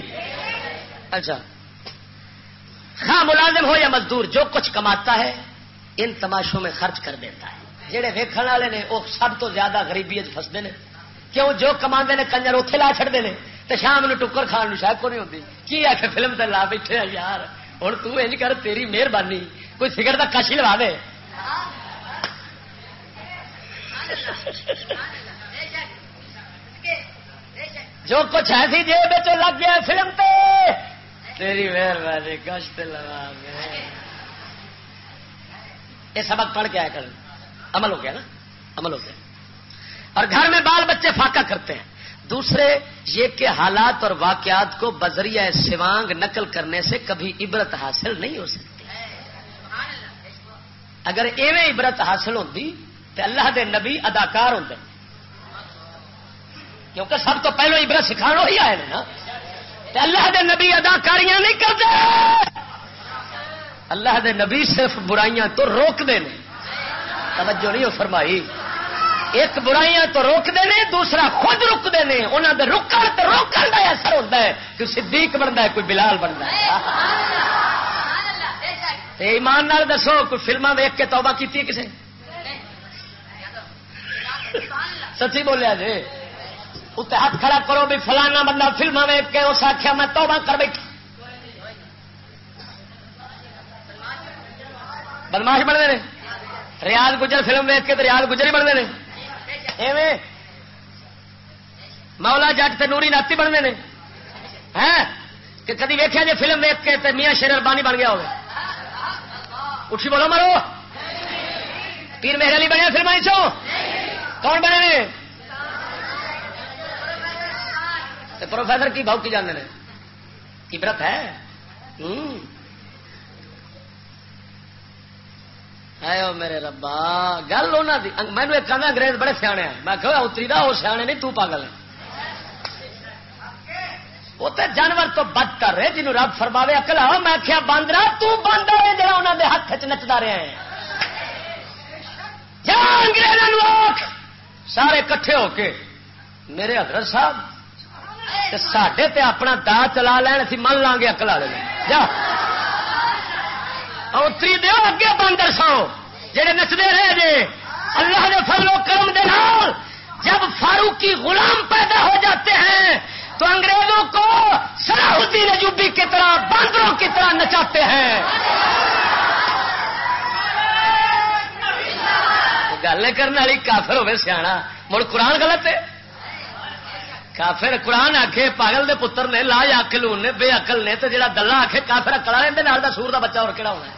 اچھا۔ ہاں ملازم ہو یا مزدور، جو کچھ کماتا ہے، ان تماشوں میں خرچ کر دیتا ہے۔ جہے ویکن والے نے وہ سب تو زیادہ غریبی فستے ہیں کیوں؟ جو کما نے کنجر اتے لا چڑھتے ہیں تو شام نو ٹکر کھان شاید کو نہیں ہوتی کی آ کے فلم تے لا بیٹھے یار ہوں تج کر تیری مہربانی۔ کوئی سگڑ کا کش لوا دے۔ جو کچھ ایسی جیب لگ گیا فلم پہ تیری مہربانی کشت لگا یہ سبق پڑھ کے آیا کر عمل ہو گیا نا؟ عمل ہو گیا۔ اور گھر میں بال بچے فاقہ کرتے ہیں۔ دوسرے، یہ کہ حالات اور واقعات کو بذریعہ سوانگ نقل کرنے سے کبھی عبرت حاصل نہیں ہو سکتی۔ اگر ایویں عبرت حاصل ہوتی تو اللہ دے نبی اداکار ہوں کیونکہ سب تو پہلو عبرت سکھانا ہی آئے نا۔ اللہ دے نبی اداکاریاں نہیں کرتے۔ اللہ دے نبی صرف برائیاں تو روک دے توجہ نہیں ہو فرمائی۔ ایک برائیاں تو روکتے ہیں، دوسرا خود روکتے ہیں۔ انہوں نے رکن تو روکن کا اثر ہوتا ہے۔ کوئی صدیق بنتا ہے، کوئی بلال بنتا ہے۔ ایمان نال دسو، کوئی فلما ویک کے توبہ کی کسی سچی بولیا جی۔ اتنے ہاتھ کھڑا کرو بھی فلانا بندہ فلما ویک کے اس آخیا میں توبہ کر بیٹھا۔ بدماش بنتے ہیں ریاض گجر فلم ویک کے تو ریاض گجر ہی بنتے ہیں مولا جٹ تے نوری ناتی بنتے ہیں؟ کہ کدی ویکیا جی فلم ویک کے تے میاں شیر اربانی بن گیا ہوگا اٹھی بولو مرو۔ پیر میرے علی بنے فلم چو کون بنے نے پروفیسر کی بہت کی جانے کی برت ہے؟ میرے ربا، گل مینو ایک انگریز بڑے سیانے میں کہ اتری دا وہ سیانے نہیں، تو پاگل ہے وہ تو جانور تو بدتر ہے جنوب رب فرماوے اکل میں کیا باندرا تاندر ہے جا انہوں نے ہاتھ چ نچتا رہا ہے۔ انگریزوں سارے کٹھے ہو کے، میرے حضرت صاحب سڈے اپنا دا چلا لین، اسی من لیں گے اکلا لے جا۔ اتری دو اگے باندر سو جہے نچتے رہے جے۔ اللہ نے فضل و کرم دے نال جب فاروقی غلام پیدا ہو جاتے ہیں، تو انگریزوں کو صلاح الدین کی طرح، باندروں کی طرح نچاتے ہیں۔ گل کرنے والی کافر ہوے سیاح، مڑ قرآن غلط ہے؟ کافر قرآن آخے پاگل دے پتر نے، لا اکل نے، بے اکل نے تو جڑا دلہ آخے کافر اکلا رہے سور کا بچہ اور کہڑا ہونا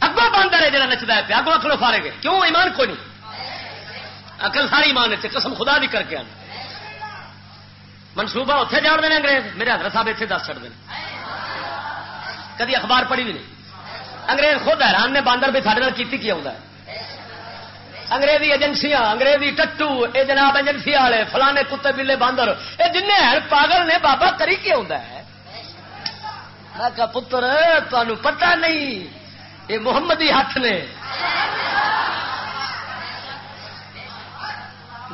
اگوں باندر ہے جڑا نچتا ہے پیا، اگوں اکلو فارے گے کیوں؟ ایمان کوئی نہیں۔ اکل ساری ایمان قسم خدا بھی کر کے آنا۔ منصوبہ اتنے جان دیں انگریز۔ میرے حضرت صاحب اتنے دس چڑھتے ہیں کدی اخبار پڑھی بھی نہیں۔ انگریز خود حیران نے، باندر بھی سارے کی کیا ہے؟ انگریزی ایجنسیاں، انگریزی ٹٹو یہ جناب ایجنسی والے، فلانے کتے بلے باندر یہ جن پاگل نے بابا کری کیا ہوتا ہے؟ پتر تمہیں پتا نہیں یہ محمدی ہاتھ نے۔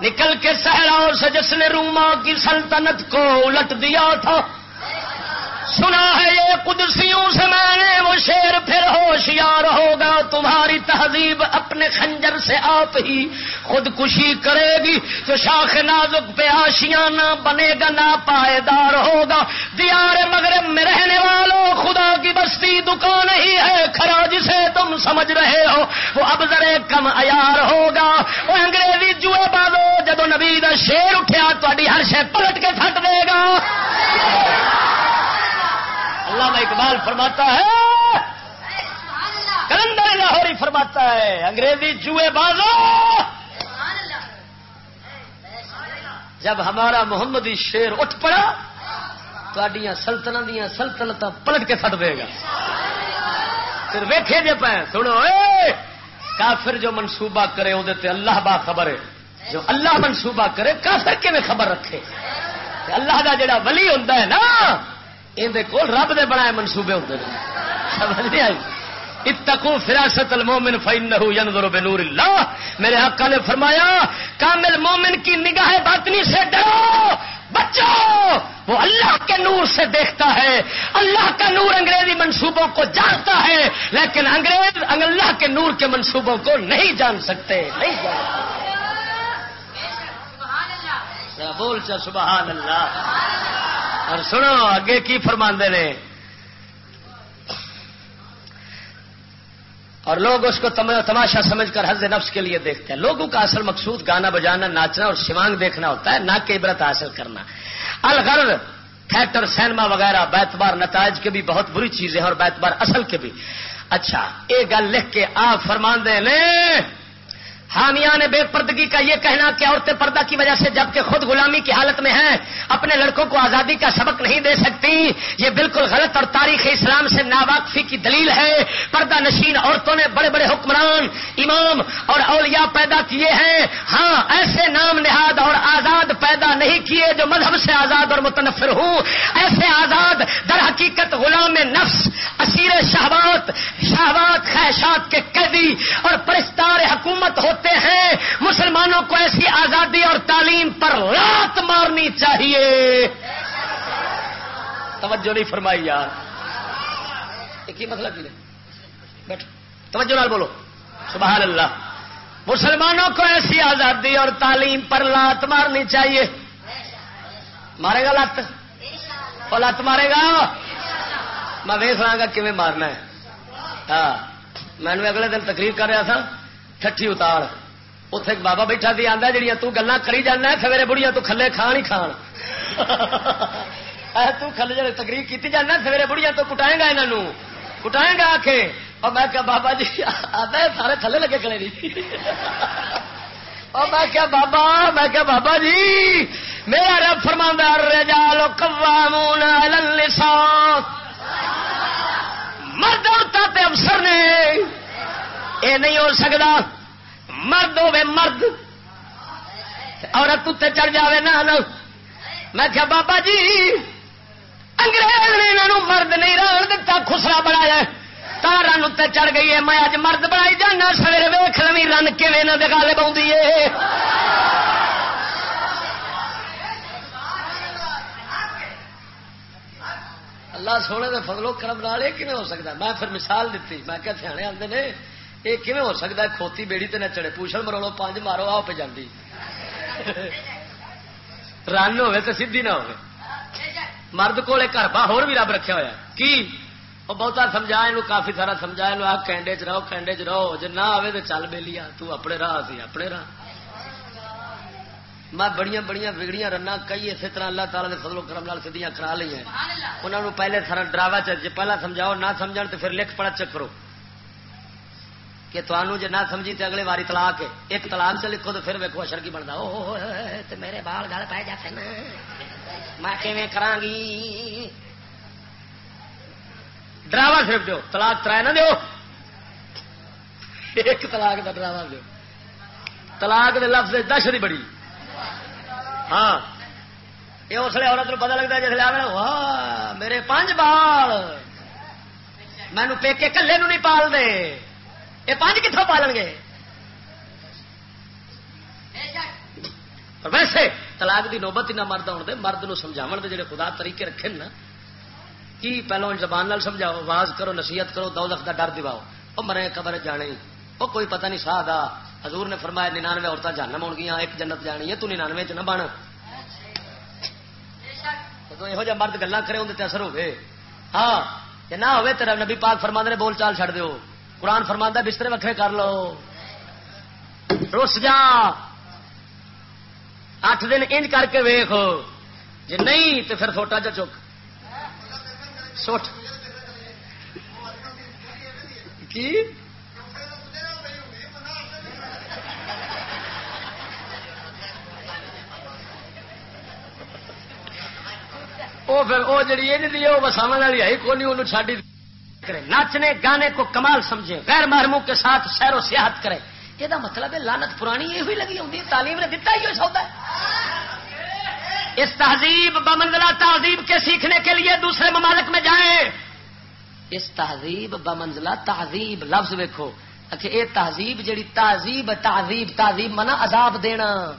نکل کے سہراؤں سے جس نے روما کی سلطنت کو الٹ دیا تھا سنا ہے یہ قدسیوں سے میں نے وہ شیر پھر ہوشیار ہوگا، تمہاری تہذیب اپنے خنجر سے آپ ہی خودکشی کرے گی۔ تو شاخ نازک پہ آشیانہ بنے گا نا پائیدار ہوگا۔ دیار مغرب میں رہنے والوں، خدا کی بستی دکان ہی ہے۔ کھڑا جسے تم سمجھ رہے ہو، وہ اب ذرے کم ایار ہوگا۔ وہ انگریزی جوئے بازو، جدو نبی دا شیر اٹھیا تاری ہر شے پلٹ کے پھٹ دے گا۔ اللہ اقبال فرماتا ہے۔ کلندر لاہوری فرماتا ہے، انگریزی جوئے بازو۔ جب ہمارا محمدی شیر اٹھ پڑا سلطنت دیا سلطنت پلٹ کے سٹ دے گا۔ پھر ویکھے جے پہ سنو، اے! کافر جو منصوبہ کرے وہ اللہ با خبر ہے۔ جو اللہ منصوبہ کرے، کافر کے میں خبر رکھے؟ اللہ کا جڑا ولی ہوتا ہے نا اندر کول رب دے بنائے منصوبے ہوتے ہیں سمجھ نہیں آئی؟ اتقو فراست المومن فإنه ينظر بنور اللہ میرے آقا نے فرمایا، کامل مومن کی نگاہ باطنی سے ڈرو، بچو۔ وہ اللہ کے نور سے دیکھتا ہے، اللہ کا نور انگریزی منصوبوں کو جانتا ہے، لیکن انگریز اللہ کے نور کے منصوبوں کو نہیں جان سکتے۔ نہیں جان سکتے۔ بول چا سبحان اللہ۔ اور سنو، اگے کی فرما نے؟ اور لوگ اس کو تماشا سمجھ کر حض نفس کے لیے دیکھتے ہیں۔ لوگوں کا اصل مقصود گانا بجانا، ناچنا اور سیوانگ دیکھنا ہوتا ہے نہ کہ عبرت حاصل کرنا۔ الغرض تھیٹر، سینما وغیرہ، بیتبار، نتائج کے بھی بہت بری چیزیں ہیں اور بیتبار اصل کے بھی۔ اچھا یہ گل لکھ کے آپ فرما دے حامیان بے پردگی کا یہ کہنا کہ عورتیں پردہ کی وجہ سے جبکہ خود غلامی کی حالت میں ہیں، اپنے لڑکوں کو آزادی کا سبق نہیں دے سکتی۔ یہ بالکل غلط اور تاریخ اسلام سے ناواقفی کی دلیل ہے۔ پردہ نشین عورتوں نے بڑے بڑے حکمران، امام اور اولیاء پیدا کیے ہیں۔ ہاں ایسے نام نہاد اور آزاد پیدا نہیں کیے جو مذہب سے آزاد اور متنفر ہوں۔ ایسے آزاد در حقیقت غلام نفس، اسیر شہبات شہبات خواہشات کے قیدی اور پرستار حکومت ہوتے ہوتے ہیں، مسلمانوں کو ایسی آزادی اور تعلیم پر رات مارنی چاہیے۔ توجہ نہیں فرمائی یار۔ ایک ہی مسئلہ کی بیٹھو۔ توجہ نال بولو۔ سبحان اللہ۔ مسلمانوں کو ایسی آزادی اور تعلیم پر لات مارنی چاہیے۔ مارے گا لت وہ لت مارے گا؟ میں ویس رہا گا کیون مارنا ہے۔ ہاں۔ میں نے اگلے دن تقریر کر رہا تھا۔ ٹھٹھی اتار اتے بابا بیٹھا سی آدھا جہیا تلا کری جانا سویرے بڑھیا تو کھلے کھان ہی کھان تلے جی تقریر کی جانا سویرے بڑھیا تو کٹائے گا یہاں کٹائے گا آ کے اور میں کیا بابا جی آتا ہے سارے تھلے لگے کھڑے نہیں اور میں کیا بابا میں کیا بابا جی میرا رب فرماندار رجال قوامون علی اللسان مرد عورتوں تے افسر نے یہ نہیں ہو سکتا مرد ہوے مرد۔ عورت اتنے چڑھ جائے نہ میں کیا بابا جی انگریز نے انہوں مرد نہیں رن دتا، خسرا بنایا تار رن اتنے چڑھ گئی ہے۔ میں اج مرد بنائی جانا، سویرے ویخ لوی رن کے گالے پاؤں اللہ سونے دے فضلو کرم نال یہ ہو سکتا میں پھر مثال دیتی میں کیا سیانے آتے نے یہ کیون ہو سکتا ہے کھوتی بیڑی تے نہ چڑے پوچھل مرولو پانچ مارو آ پہ جاندی رن ہوے تو سیدھی نہ ہو مرد کو گھر با ہور بھی رب رکھا ہوا کی وہ بہتا سمجھا یہ کافی سارا سمجھا یہ آ کینڈے چ رہو کینڈے چ رہو جی نہ آئے تو چل بے لیا تو اپنے راہ سی اپنے راہ میں بڑی بڑی بگڑیاں رنا کئی اسی طرح اللہ تعالیٰ کے فضل و کرم لال سدیاں کرا لی ہیں انہوں نے پہلے سارا ڈراوا چ پہلا سمجھاؤ نہ سمجھ تو پھر لکھ پڑا چکرو کہ تمہوں جی نہ سمجھی تو اگلے باری تلاک ایک تلاک سے لکھو تو پھر ویکو اشر کی بنتا تو میرے بال گل پہ جاتے نا میں کیون کرا گی ڈراوا صرف دو تلاک ترائے نہ دو ایک تلاک کا ڈراوا دو تلاک دے لفظ دہشت بڑی۔ ہاں۔ یہ اس لیے عورت پتا لگتا ہے جس آ میرے پانچ بال۔ مینو پیکے کلے نو نہیں پال دے یہ پانچ کتوں پالن گے؟ ویسے تلاک دی نوبت ہی نہ مرد آن دے، مرد نو سمجھاو دے جڑے خدا طریقے رکھے نا، کی پہلو زبان نال سمجھاؤ، آواز کرو، نصیحت کرو دو کا ڈر دواؤ وہ مرے قبر جانے وہ کوئی پتہ نہیں سا دا حضور نے فرمایا ننانوے عورتیں جانم ہو گیا ایک جنت جانی ہے، تو ننانوے چ نہ بن۔ یہو جہ مرد گلا کرے اندر اثر ہوگی ہاں جی نہ ہوئے تیرا نبی پاک فرما نے، بول چال چڑ دو قرآن فرما بسترے وکھرے کر لو۔ رس جا۔ اٹھ دن انج کر کے ویخ جی نہیں تو پھر فوٹا چا چک۔ سوٹ۔ کی؟ وہ پھر وہ جی وہ وساو والی ہے کون انہوں چاڑی کرے، ناچنے، گانے کو کمال سمجھے، غیر محرموں کے ساتھ سیر و سیاحت کرے۔ یہ مطلب ہے لانت پرانی یہ ہوئی لگی ہوں تعلیم نے دتا ہی سودا ہے۔ اس تہذیب بمنزلہ تہذیب کے سیکھنے کے لیے دوسرے ممالک میں جائیں۔ اس تہذیب بمنزلہ تہذیب لفظ ویکو اچھا یہ تہذیب جیڑی تہذیب تہذیب تہذیب منا عذاب دینا۔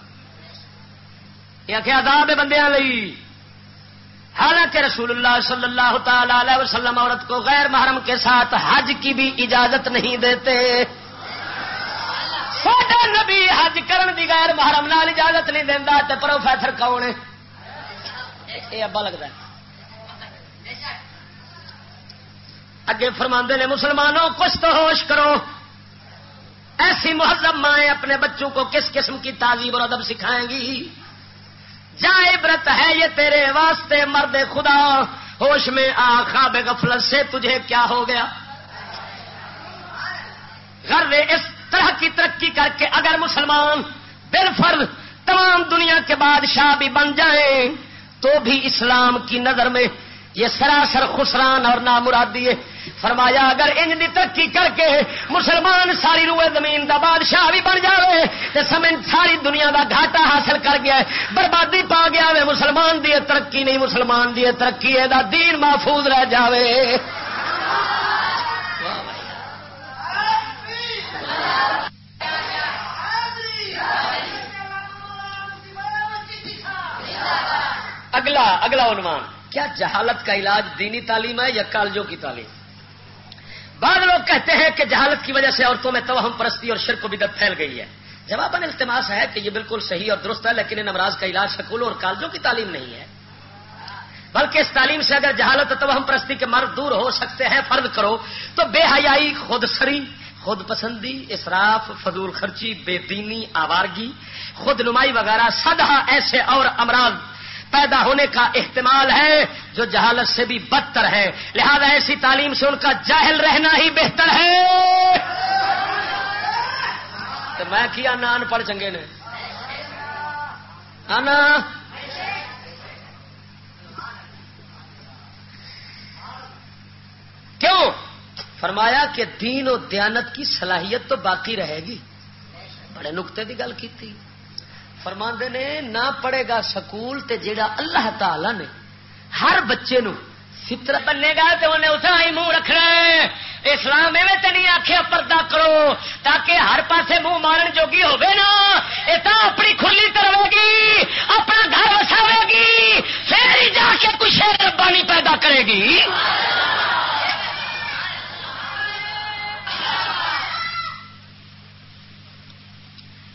یہ عذاب بندیاں لئی۔ حالانکہ رسول اللہ صلی اللہ تعالی علیہ وسلم عورت کو غیر محرم کے ساتھ حج کی بھی اجازت نہیں دیتے۔ نبی حج کرن دی غیر محرم نال اجازت نہیں دینا تو پروفیسر کون ہے؟ یہ ابا لگتا ہے۔ اگے فرما نے، مسلمانوں کچھ تو ہوش کرو۔ ایسی مہذب مائیں اپنے بچوں کو کس قسم کی تعلیم اور ادب سکھائیں گی؟ جا عبرت ہے یہ تیرے واسطے، مرد خدا، ہوش میں آ، خواب غفلت سے تجھے کیا ہو گیا؟ گھر اس طرح کی ترقی کر کے اگر مسلمان بل فرض تمام دنیا کے بادشاہ بھی بن جائیں، تو بھی اسلام کی نظر میں یہ سراسر خسران اور نامرادی ہے۔ فرمایا اگر ان کی ترقی کر کے مسلمان ساری روئے زمین دا بادشاہ بھی بن جائے تو سمجھ ساری دنیا دا گھاٹا حاصل کر گیا ہے، بربادی پا گیا ہے مسلمان دی ترقی نہیں، مسلمان دی ترقی دا دین محفوظ رہ جاوے۔ اگلا اگلا عنوان۔ کیا جہالت کا علاج دینی تعلیم ہے یا کالجوں کی تعلیم؟ بعض لوگ کہتے ہیں کہ جہالت کی وجہ سے عورتوں میں توہم پرستی اور شرک و بدت پھیل گئی ہے۔ جواب التماس ہے کہ یہ بالکل صحیح اور درست ہے، لیکن ان امراض کا علاج سکولوں اور کالجوں کی تعلیم نہیں ہے۔ بلکہ اس تعلیم سے اگر جہالت توہم پرستی کے مرد دور ہو سکتے ہیں، فرض کرو تو بے حیائی، خود سری، خود پسندی، اسراف، فضول خرچی، بے دینی، آوارگی، خود نمائی وغیرہ سدہ ایسے اور امراض پیدا ہونے کا احتمال ہے جو جہالت سے بھی بدتر ہے۔ لہذا ایسی تعلیم سے ان کا جاہل رہنا ہی بہتر ہے۔ تو میں کیا نا ان پڑھ چنگے نے؟ آنا کیوں؟ فرمایا کہ دین و دیانت کی صلاحیت تو باقی رہے گی۔ بڑے نقطے کی گل کی تھی۔ فرماندے نے، نہ پڑے گا سکول تے جیڑا اللہ تعالی نے۔ ہر بچے نو فطر بننے گا تو انہیں اتنا ہی منہ رکھنا ہے۔ اسلام میں تو نہیں آخیا پردہ کرو۔ تاکہ ہر پاسے منہ مارن جوگی ہوگی نا۔ یہ تو اپنی کھلی کرے گی، اپنا گھر وساوے گی۔ پھر ہی جا کے کچھ ربانی پیدا کرے گی۔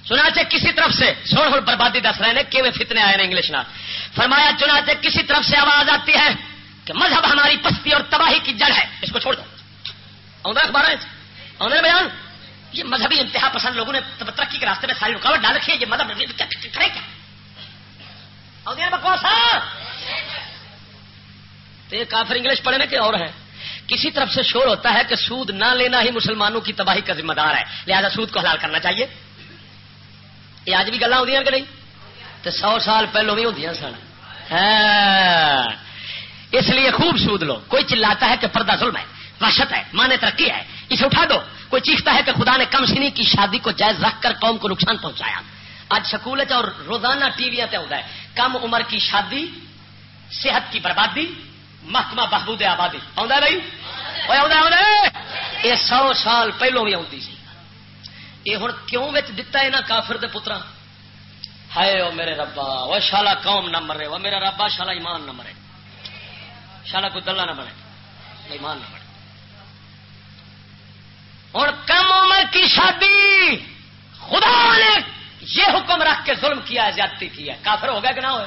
چنانچہ کسی طرف سے، سوڑ سوڑ بربادی دس رہے ہیں کہ فتنے آئے ہیں انگلش نہ فرمایا، چنانچہ کسی طرف سے آواز آتی ہے کہ مذہب ہماری پستی اور تباہی کی جڑ ہے، اس کو چھوڑ دو۔ اخبار بیان۔ یہ مذہبی انتہا پسند لوگوں نے ترقی کے راستے میں ساری رکاوٹ ڈال رکھی ہے، یہ مذہب کرے کیا بکواس۔ تو یہ کافر انگلش پڑھنے کے اور ہے۔ کسی طرف سے شور ہوتا ہے کہ سود نہ لینا ہی مسلمانوں کی تباہی کا ذمہ دار ہے، لہذا سود کو حلال کرنا چاہیے۔ یہ اج بھی گلا ہو نہیں تو سو سال پہلو بھی ہوں سن اس لیے خوب سود لو کوئی چلاتا ہے کہ پردہ ظلم ہے وحشت ہے مانے ترقی ہے اسے اٹھا دو کوئی چیختا ہے کہ خدا نے کم سنی کی شادی کو جائز رکھ کر قوم کو نقصان پہنچایا آج سکول اور روزانہ ٹی وی ہوتا ہے کم عمر کی شادی صحت کی بربادی محکمہ بہبود آبادی بھائی یہ سو سال پہلو بھی آتی سی یہ ہوں کیوں دتا ہے نا کافر دے پترا ہائے او میرے ربا وہ شالا قوم نہ مرے وہ میرا ربا شالا ایمان نہ مرے۔ شالا کوئی دلہ نہ بنے، ایمان نہ بنے۔ اور کم عمر کی شادی، خدا نے یہ حکم رکھ کے ظلم کیا زیادتی کیا کافر ہو گیا کہ نہ ہو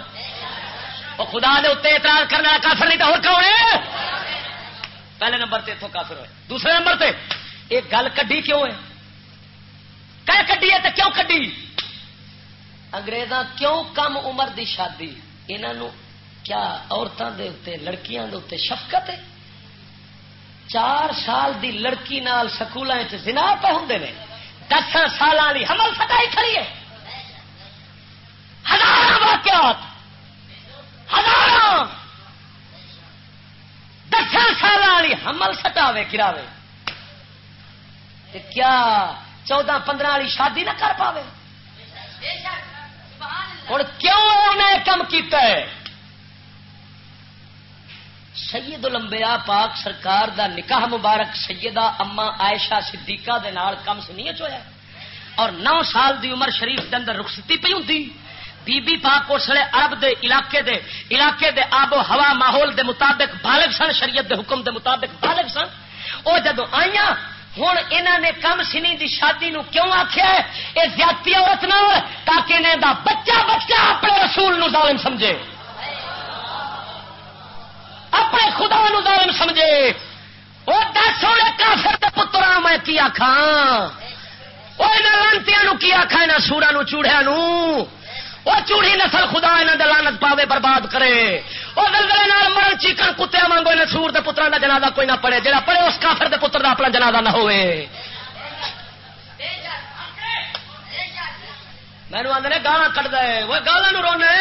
وہ خدا نے اتنے اعتراض کرنا کافر نہیں تو اور کون ہے؟ پہلے نمبر تے تو کافر ہوئے، دوسرے نمبر تے، ایک گل کڈی کیوں ہے؟ کڈی ہے تو کیوں کڈی؟ اگریزاں کیوں کم عمر دی شادی؟ انہوں کیا عورتوں کے اتنے لڑکیاں اتنے شفقت ہے؟ چار سال دی لڑکی نال سکول جنا پہ ہوں نے دس سال والی حمل سٹائی کھڑی ہے۔ ہزار واقعات ہزار دس سال والی حمل سٹاوے گراوے۔ کیا چودہ پندرہ والی شادی نہ کر پاوے۔ ہوں کیوں انہیں کم کیتا ہے؟ سید لمبیا پاک سرکار دا نکاح مبارک سیدہ اما عائشہ صدیقہ دے نال کم چویا اور نو سال دی عمر شریف دے اندر رخصتی پی ہوں بی بی پاک اس لیے عرب دے علاقے دے علاقے دے آب و ہوا ماحول دے مطابق بالغ سن شریعت دے حکم دے مطابق بالغ سن۔ وہ جدو آئیاں ہوں انہوں نے کم سنی دی شادی نو کیوں آخیا یہ زیادتی عورت نہ ہو، تاکہ انہیں دا بچہ بچہ اپنے رسول نو ظالم سمجھے۔ اپنے خدا نو ظالم سمجھے۔ وہ دس ہونے کافر پترا میں کی آخا وہ لانتیا کی آخا یہاں سورا نو چوڑیا نو وہ چوڑی نسل خدا یہاں دلانت پاوے برباد کرے۔ وہ دلدلے مرن چیکن کتے مانگو نے سور کے پترا کا جنازہ کوئی نہ پڑے جا پڑے اس کافر دے پتر دا اپنا جنازہ نہ ہوئے مینو آدھے گالا کٹ دے وہ گالا رونے،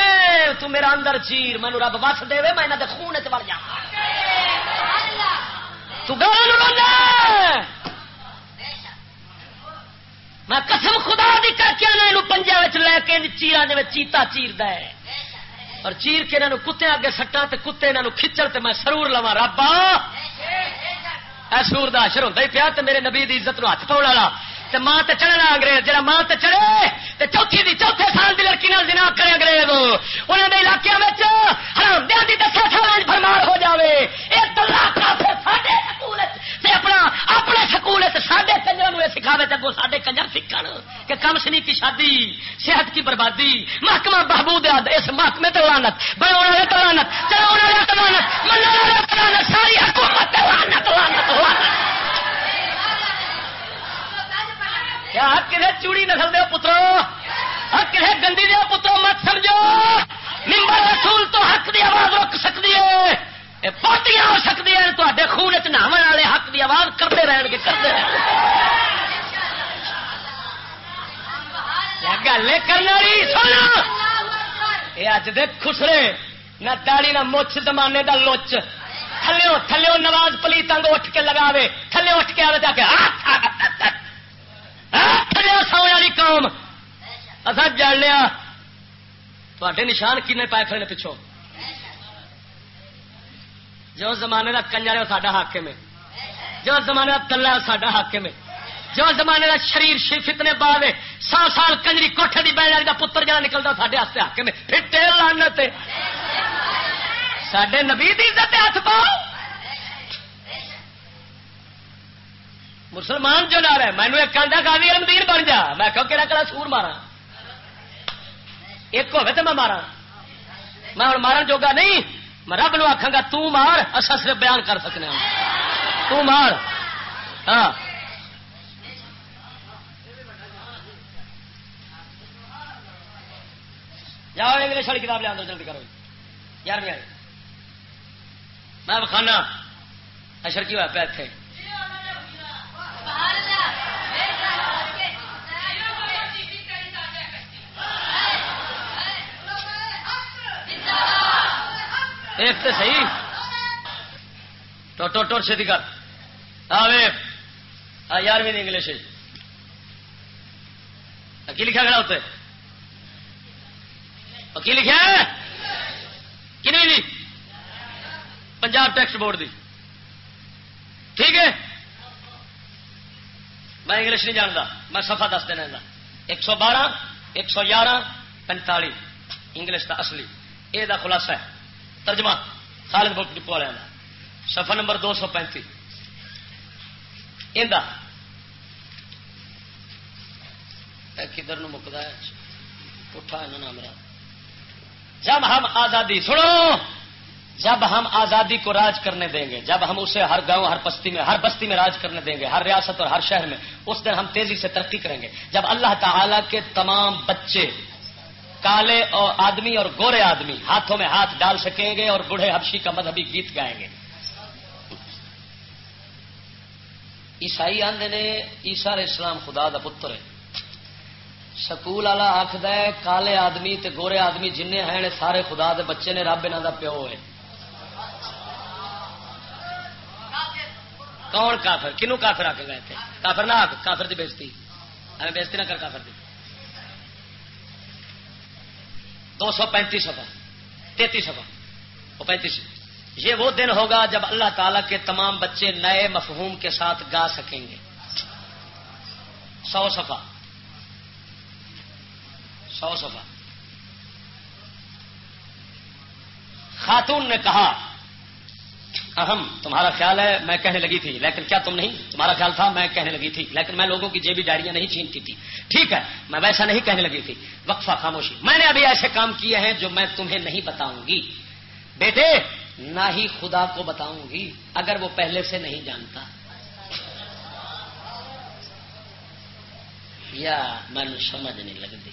تو میرا اندر چیر مینو رب وس دے میں یہاں خون چ بڑھ جا تو گالا نو رونا میں قسم خدا دی کر کے پنجا لے کے چیران چیتا چیر د اور چیر کے انہوں کتے اگے سٹا تے کتے انہوں کھچڑ تے میں سرور لوا رابا اے سور دا اشر ہوتا ہی پیا تے میرے نبی دی عزت نو ہاتھ پاؤ والا۔ تے ماں تے چڑھنا انگریز جہاں ماں تے چڑھے تے چوتھی دی چوتھے سال دی لڑکی نال جنا کرے انگریز۔ انہوں نے علاقے میں حرام دیا دی دسے سال فرمار ہو جاوے۔ اے دلہ کافر ساڈے سکول تے اپنا اپنے سکول ساڈے کنجر نو سکھاوے تے گو ساڈے کنجر سیکھن کہ کم سنی کی شادی، صحت کی بربادی، محکمہ بہبود اس محکمے تے لعنت بنانے والے تے لعنت چلانے والے تے لعنت مننے والے تے لعنت، ساری حکومت تے لعنت لعنت کیا کسی چوڑی نسل دے پترو؟ کسی گندی دے پترو؟ مت سمجھو۔ ممبر رسول تو حق دی آواز روک سکتی ہے۔ پارٹیاں ہو سکتی ہیں تے خون چ والے حق دی آواز کرتے رہن گے، کرتے رہن گل کرنا سونا یہ اج دے خسرے نہ داڑی نہ مچھ، زمانے دا لوچ۔ تھلو تھلو نواز پلیتنگ اٹھ کے لگاوے، تھلے اٹھ کے آئے جا کے سو والی قوم۔ اصا جان لیا تے نشان کن پائے کھڑے پچھوں؟ جو زمانے کا کنجر ہے وہ ساڈا حق میں جو زمانے کا تلا ہے ساڈا حق میں جو زمانے کا شریر فتنے بعد سو سال سال کنجری کوٹھے کی بہن کا پتر جہاں نکلتا سارے ہاتھ حق میں پھر ٹیل لانت سڈے نبی عزت ہاتھ پاؤ۔ مسلمان جو نہ رہے مینو ایک کانڈا کافی رمدین بن جا۔ میں کہو کہڑا کہڑا سور مارا ایک ہوے تو میں مارا میں ہوں مارن جوگا نہیں۔ میں رب نو آخا گا، تو مار اصا صرف بیان کر سکنے ہوں تو مار۔ ہاں۔ جاؤ انگلش والی کتاب لیا جلدی کرو۔ یار بھی میں بخانا اشر کی ہوا پہ اتنے ایک تو صحیح۔ ٹوٹو ٹوٹ سے دکھا ہاں یارویں انگلش کی لکھا کھڑا ہوتا کی لکھا ہے؟ کہ پنجاب ٹیکسٹ بورڈ دی۔ ٹھیک ہے؟ میں انگلش نہیں جانتا میں سفا دس دینا ایک سو بارہ، ایک سو گیارہ پینتالی انگلش کا اصلی۔ یہ خلاصہ ہے۔ ترجمہ خالد بک ڈپو والے سفا نمبر دو سو پینتی کدھر مکتا ہے؟ اٹھا میرا جب ہم آزادی سنو۔ جب ہم آزادی کو راج کرنے دیں گے، جب ہم اسے ہر گاؤں، ہر بستی میں ہر بستی میں راج کرنے دیں گے، ہر ریاست اور ہر شہر میں، اس دن ہم تیزی سے ترقی کریں گے۔ جب اللہ تعالی کے تمام بچے کالے اور آدمی اور گورے آدمی ہاتھوں میں ہاتھ ڈال سکیں گے اور بوڑھے حبشی کا مذہبی گیت گائیں گے۔ عیسائی آدھے نے عیسا اسلام خدا دا پتر ہے۔ سکول والا آخد کالے آدمی تے گورے آدمی جن ہیں سارے خدا دے بچے نے رب انہوں دا پیو ہے۔ کون کافر؟ کنو کافر آ کے گئے تھے؟ کافر نہ آ کافر کی بےزتی۔ ہمیں بےزتی نہ کر کافر دی۔ دو سو پینتیس سفا تینتیس سفا وہ پینتیس۔ یہ وہ دن ہوگا جب اللہ تعالی کے تمام بچے نئے مفہوم کے ساتھ گا سکیں گے۔ سو سفا سو سفا خاتون نے کہا اہم، تمہارا خیال ہے، میں کہنے لگی تھی، لیکن کیا تم نہیں؟ تمہارا خیال تھا، میں کہنے لگی تھی، لیکن میں لوگوں کی جیبی ڈائریاں نہیں چھینتی تھی۔ ٹھیک ہے، میں ویسا نہیں کہنے لگی تھی۔ وقفہ خاموشی۔ میں نے ابھی ایسے کام کیے ہیں جو میں تمہیں نہیں بتاؤں گی۔ بیٹے، نہ ہی خدا کو بتاؤں گی، اگر وہ پہلے سے نہیں جانتا۔ یا من سمجھ نہیں لگتی۔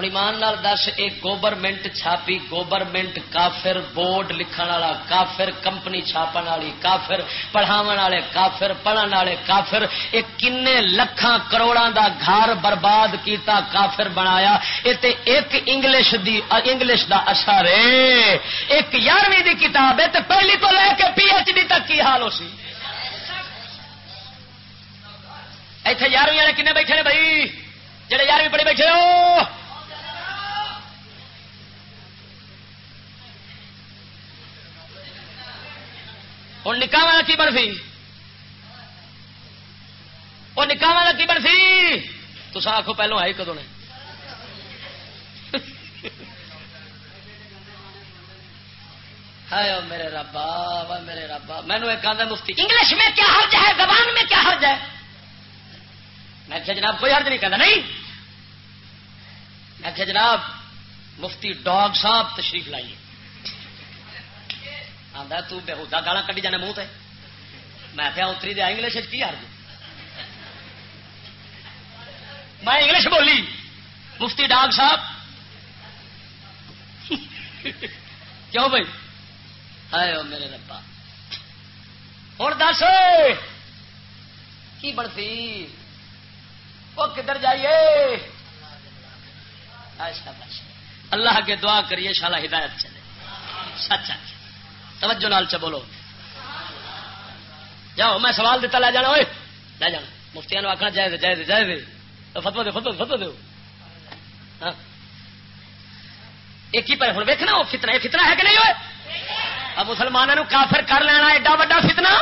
ہوں ایمان نال دس ایک گوورمنٹ چھاپی گوورمنٹ کافر بورڈ لکھن والا، کافر کمپنی چھاپن والی، کافر پڑھاو والے، کافر پڑھن والے، کافر ایک کن لکھان کروڑا دا گھر برباد کیتا کافر بنایا۔ یہ ایک انگلش دی، انگلش دا اثر ہے ایک یارویں دی کتاب ہے تو پہلی تو لے کے پی ایچ ڈی تک کی حال ہو سی اتنے یارویں والے کنے بیٹھے نے بھائی؟ جڑے یارویں پڑھے بیٹھے ہو؟ ہوں نکاح والا کی بن سی وہ نکاح والا کی بن سی تو آخو پہلو آئی کدو نے؟ میرے ربا میرے ربا۔ مینو ایک آدھا مفتی۔ انگلش میں کیا حرج ہے؟ زبان میں کیا حرج ہے؟ میں کہ جناب، کوئی حرج نہیں کہتا نہیں! میں کہ جناب، مفتی ڈاگ صاحب تشریف لائیے۔ آتا تہودا گالا کٹی جانا منہ میں کیا اتری دیا انگلش کی حرج میں انگلش بولی۔ مفتی ڈاگ صاحب۔ کیوں بھائی؟ ہے میرے ربا۔ ہوں دس۔ کی بنتی وہ کدھر جائیے؟ اللہ کے دعا کریے شالا ہدایت چلے۔ سچ توجہ نال چ بولو۔ جاؤ، میں سوال دیتا، لے جانا ہوئے لے جانا۔ مفتی آخنا جائے جائے جائے فتو دو فتو فتو دو ہاں۔ ایک ہی پر ہوں ویکنا وہ فتنا یہ فتنا ہے کہ نہیں ہوئے مسلمانوں کافر کر لینا، ایڈا وا فتنا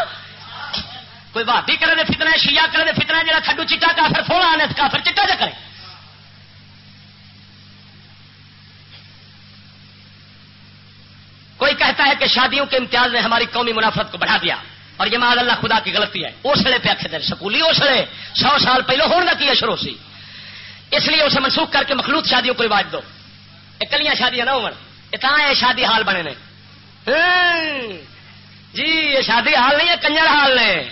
کوئی بھابی کرے فتنا شیعہ کرے فتنا جا تھڈو چٹا کافر سونا آنے کافر چٹا جا کرے کوئی کہتا ہے کہ شادیوں کے امتیاز نے ہماری قومی منافرت کو بڑھا دیا اور یہ مال اللہ خدا کی غلطی ہے۔ اسلے پہ آخر سکولی اسلے سو سال پہلے ہونا کیا شروع سی۔ اس لیے اسے منسوخ کر کے مخلوط شادیوں کو رواج دو۔ اکلیاں شادیاں نہ ہو شادی حال بنے نے۔ جی یہ شادی حال نہیں ہے، کنجر حال نے۔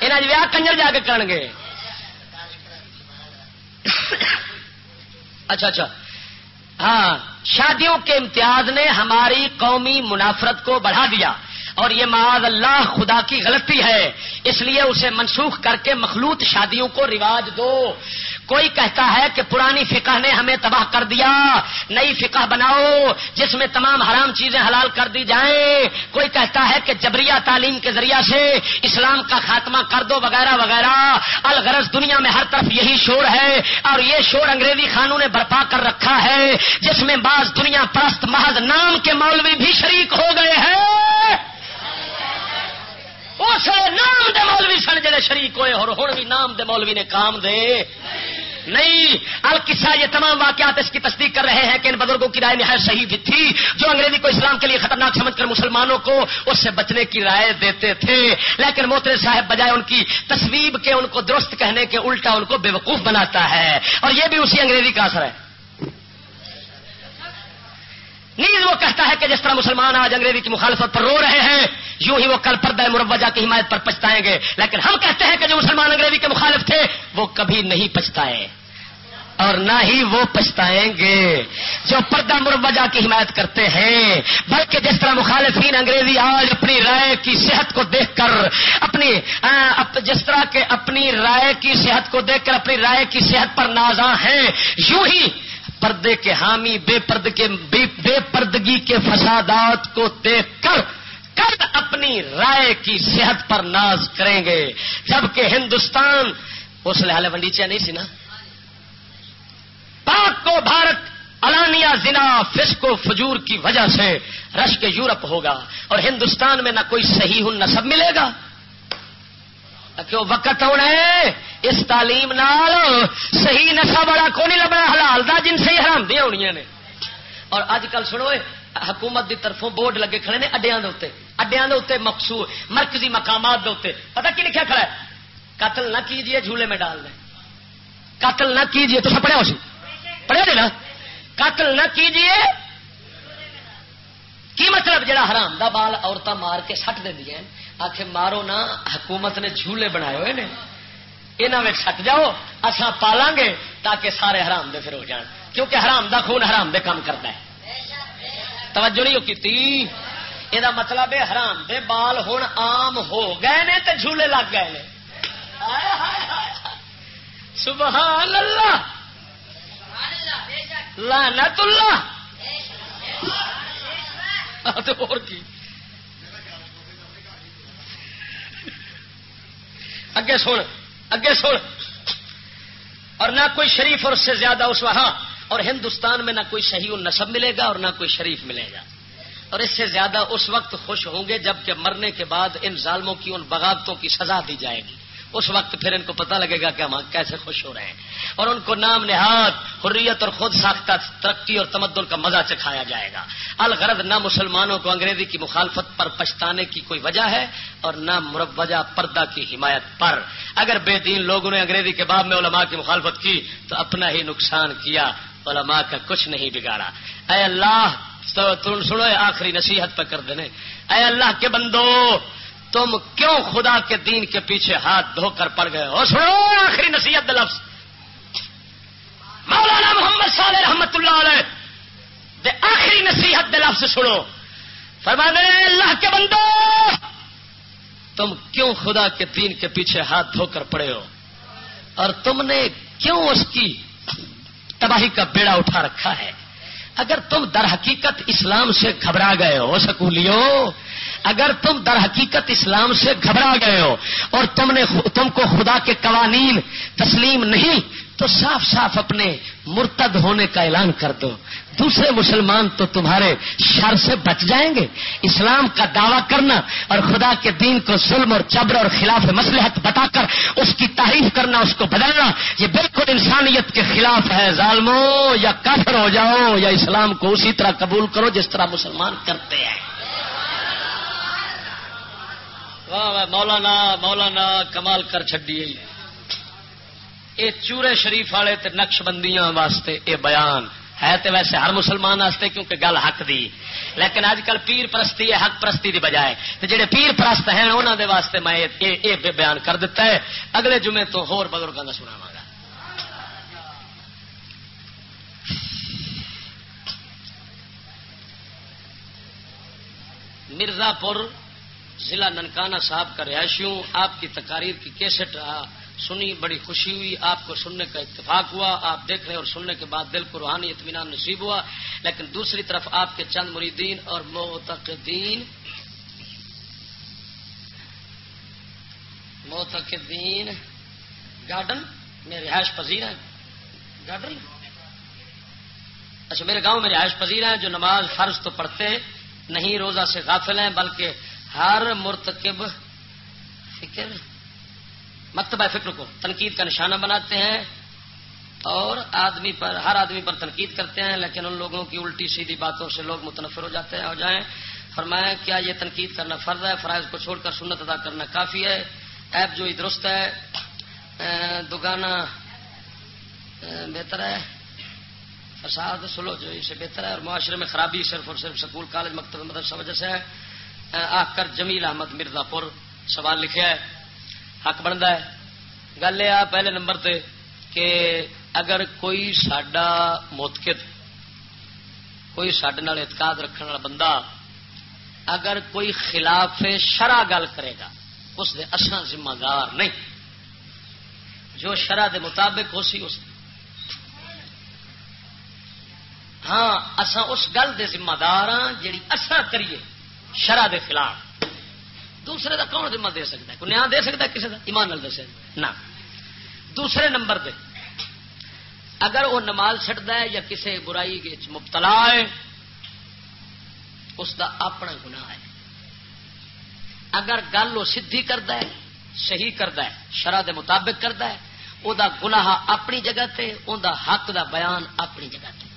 یہاں جی ویاہ کنجر جا کے کرن گے۔ اچھا اچھا۔ ہاں۔ شادیوں کے امتیاز نے ہماری قومی منافرت کو بڑھا دیا اور یہ معاذ اللہ خدا کی غلطی ہے اس لیے اسے منسوخ کر کے مخلوط شادیوں کو رواج دو کوئی کہتا ہے کہ پرانی فقہ نے ہمیں تباہ کر دیا، نئی فقہ بناؤ، جس میں تمام حرام چیزیں حلال کر دی جائیں۔ کوئی کہتا ہے کہ جبریہ تعلیم کے ذریعہ سے اسلام کا خاتمہ کر دو وغیرہ وغیرہ۔ الغرض دنیا میں ہر طرف یہی شور ہے اور یہ شور انگریزی خانوں نے برپا کر رکھا ہے، جس میں بعض دنیا پرست محض نام کے مولوی بھی شریک ہو گئے ہیں۔ اس نام دے مولوی سن جڑے شریک ہوئے اور ہوں بھی نام دے مولوی نے کام دے۔ نہیں، القصہ یہ تمام واقعات اس کی تصدیق کر رہے ہیں کہ ان بزرگوں کی رائے نہایت صحیح بھی تھی۔ جو انگریزی کو اسلام کے لیے خطرناک سمجھ کر مسلمانوں کو اس سے بچنے کی رائے دیتے تھے۔ لیکن موتر صاحب بجائے ان کی تصویب کے ان کو درست کہنے کے الٹا ان کو بے وقوف بناتا ہے۔ اور یہ بھی اسی انگریزی کا اثر ہے۔ نیز وہ کہتا ہے کہ جس طرح مسلمان آج انگریزی کی مخالفت پر رو رہے ہیں، یوں ہی وہ کل پردہ مروجہ کی حمایت پر پچھتائیں گے۔ لیکن ہم کہتے ہیں کہ جو مسلمان انگریزی کے مخالف تھے، وہ کبھی نہیں پچھتائے۔ اور نہ ہی وہ پچھتائیں گے جو پردہ مروجہ کی حمایت کرتے ہیں، بلکہ جس طرح مخالفین انگریزی آج اپنی رائے کی صحت کو دیکھ کر، اپنی جس طرح کے اپنی رائے کی صحت کو دیکھ کر، اپنی رائے کی صحت پر نازاں ہیں، یوں ہی پردے کے حامی، بے پرد کے، بے پردگی کے فسادات کو دیکھ کر کل اپنی رائے کی صحت پر ناز کریں گے۔ جبکہ ہندوستان، اس لحاظ ونڈیچیا نہیں سی نا؟ پاک کو بھارت الانیا زنا، فسق و فجور کی وجہ سے رش کے یورپ ہوگا اور ہندوستان میں نہ کوئی صحیح نصب ملے گا۔ کیوں وقت ہونا ہے؟ اس تعلیم نال صحیح نشا بڑا کو نہیں لبنا؟ حلال دا جن سے حرام دیا ہونی نے۔ اور اج کل سنو حکومت دی طرفوں بورڈ لگے کھڑے نے اڈیا اڈیا مقصور مرکزی مقامات دے پتا کی لکھا کھڑا ہے؟ قتل نہ کیجیے جھولے میں ڈال دیں۔ قتل نہ کیجیے تو سب پڑھیا ہو پڑھیا دے نا؟ قتل نہ کیجیے کی مطلب جڑا حرام دا بال عورتیں مار کے سٹ دیا آخ مارو نا حکومت نے جھولے بنائے ہوئے نے۔ یہاں میں سٹ جاؤ اصا پالا گے تاکہ سارے حرام دے پھر ہو جان۔ کیونکہ حرام دا خون حرام دے کام کرتا ہے۔ توجہ نہیں کی یہ مطلب ہے حرام دے بال ہوں آم ہو گئے نے تے جھولے لگ گئے نے۔ سبحان اللہ۔ لعنت اللہ اور کی؟ اگے سن اگے سن۔ اور نہ کوئی شریف اور اس سے زیادہ اس وہاں، اور ہندوستان میں نہ کوئی صحیح النصب ملے گا اور نہ کوئی شریف ملے گا۔ اور اس سے زیادہ اس وقت خوش ہوں گے جبکہ مرنے کے بعد ان ظالموں کی ان بغاوتوں کی سزا دی جائے گی۔ اس وقت پھر ان کو پتہ لگے گا کہ ہم کیسے خوش ہو رہے ہیں۔ اور ان کو نام نہاد، حریت اور خود ساختہ ترقی اور تمدن کا مزہ چکھایا جائے گا۔ الغرض نہ مسلمانوں کو انگریزی کی مخالفت پر پچھتانے کی کوئی وجہ ہے اور نہ مروجہ پردہ کی حمایت پر۔ اگر بے دین لوگوں نے انگریزی کے بعد میں علماء کی مخالفت کی تو اپنا ہی نقصان کیا، علماء کا کچھ نہیں بگاڑا۔ اے اللہ سنو آخری نصیحت پہ کر دینے۔ اے اللہ کے بندو تم کیوں خدا کے دین کے پیچھے ہاتھ دھو کر پڑ گئے ہو؟ سنو آخری نصیحت لفظ۔ مولانا محمد صالح رحمت اللہ علیہ دے آخری نصیحت لفظ سنو۔ فرمانے اللہ کے بندو، تم کیوں خدا کے دین کے پیچھے ہاتھ دھو کر پڑے ہو؟ اور تم نے کیوں اس کی تباہی کا بیڑا اٹھا رکھا ہے؟ اگر تم در حقیقت اسلام سے گھبرا گئے ہو، سکولیو اگر تم در حقیقت اسلام سے گھبرا گئے ہو اور تم نے تم کو خدا کے قوانین تسلیم نہیں، تو صاف صاف اپنے مرتد ہونے کا اعلان کر دو۔ دوسرے مسلمان تو تمہارے شر سے بچ جائیں گے۔ اسلام کا دعویٰ کرنا اور خدا کے دین کو ظلم اور چبر اور خلاف مسلحت بتا کر اس کی تعریف کرنا، اس کو بدلنا، یہ بالکل انسانیت کے خلاف ہے۔ ظالمو یا کافر ہو جاؤ یا اسلام کو اسی طرح قبول کرو جس طرح مسلمان کرتے ہیں۔ مولانا مولانا، کمال کر چڈیے یہ چورے شریف والے تے نقش بندیاں واسطے اے بیان۔ ہے تے ویسے ہر مسلمان واسطے کیونکہ گل حق دی۔ لیکن اج کل پیر پرستی ہے، حق پرستی دی بجائے۔ تے جڑے پیر پرست ہیں انہوں دے واسطے میں اے بیان کر دیتا ہے۔ اگلے جمعے تو ہور بزرگوں کا سناواں گا۔ مرزا پور ضلع ننکانہ صاحب کا رہائشیوں، آپ کی تقاریر کی کیسٹ سنی، بڑی خوشی ہوئی، آپ کو سننے کا اتفاق ہوا، آپ دیکھ رہے اور سننے کے بعد دل کو روحانی اطمینان نصیب ہوا۔ لیکن دوسری طرف آپ کے چند مریدین اور موتقدین موتقدین گارڈن، میں رہائش پذیر ہیں۔ گارڈن؟ اچھا میرے گاؤں میں رہائش پذیر ہیں جو نماز فرض تو پڑھتے نہیں روزہ سے غافل ہیں، بلکہ ہر مرتکب فکر مکتبہ فکر کو تنقید کا نشانہ بناتے ہیں اور آدمی پر، ہر آدمی پر تنقید کرتے ہیں، لیکن ان لوگوں کی الٹی سیدھی باتوں سے لوگ متنفر ہو جاتے ہیں ہو جائیں۔ فرمایا، کیا یہ تنقید کرنا فرض ہے؟ فرائض کو چھوڑ کر سنت ادا کرنا کافی ہے؟ ایپ جو ہی درست ہے دگانا بہتر ہے۔ فساد سلو جو اسے بہتر ہے۔ اور معاشرے میں خرابی صرف اور صرف سکول، کالج، مکتب، مدرسہ وجہ سے ہے۔ آ کر جمیل احمد مرزا پور سوال لکھا ہے، حق بنتا ہے۔ گل یہ پہلے نمبر تے کہ اگر کوئی سڈا موتکت کوئی سڈے اعتقاد رکھنے والا بندہ اگر کوئی خلاف شرع گل کرے گا، اس دے اساں ذمہ دار نہیں۔ جو شرع دے مطابق ہو سی، اس ہاں اساں اس گل دے ذمہ دار ہاں جیڑی اساں کریے۔ شرع دے خلاف۔ دوسرے کا کون ذمہ دے سکتا ہے؟ کوئی نیا دے سکتا ہے؟ کسی کا ایمان نال دسے۔ نہ دوسرے نمبر پہ اگر وہ نماز چڑھتا ہے یا کسی برائی مبتلا ہے، اس کا اپنا گناہ ہے۔ اگر گل وہ سدھی کرتا ہے، صحیح کرتا ہے شرح دے مطابق کرتا ہے وہ گناہ اپنی جگہ تے ان دا حق دا بیان اپنی جگہ تے۔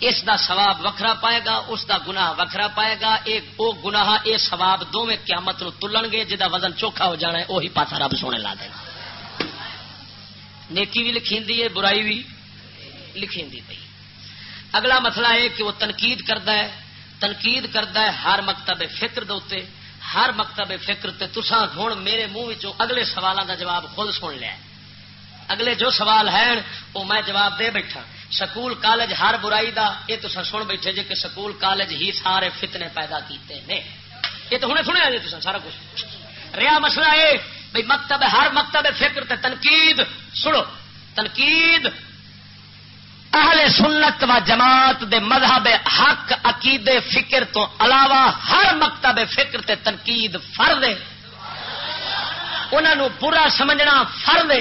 اس دا ثواب وکھرا پائے گا، اس دا گناہ وکھرا پائے گا۔ ایک او گناہ، اے ثواب دونوں قیامت نو تلن گے جدا وزن چوکھا ہو جانا ہے وہی پاسا رب سونے لا دینا۔ نیکی بھی لکھی ہے، برائی بھی لکھی پی اگلا مسئلہ ہے کہ وہ تنقید کرتا ہے۔ تنقید کرتا ہے ہر مکتب فکر دے ہر مکتب فکر تے تسا ہوں میرے منہ اگلے سوالوں کا جواب خود سن لیا۔ اگلے جو سوال ہیں، وہ میں جواب دے بیٹھا۔ سکول کالج ہر برائی دا، یہ تو سن بیٹھے جی کہ سکول کالج ہی سارے فتنے پیدا کیتے ہیں یہ تو ہوں سنیا جی سارا کچھ۔ رہا مسئلہ یہ بھائی مکتب، ہر مکتب فکر تے تنقید، سنو، تنقید اہل سنت و جماعت دے مذہب حق، عقیدے، فکر تو علاوہ ہر مکتب فکر تے تنقید فرد ہے۔ انہوں برا سمجھنا فرد ہے۔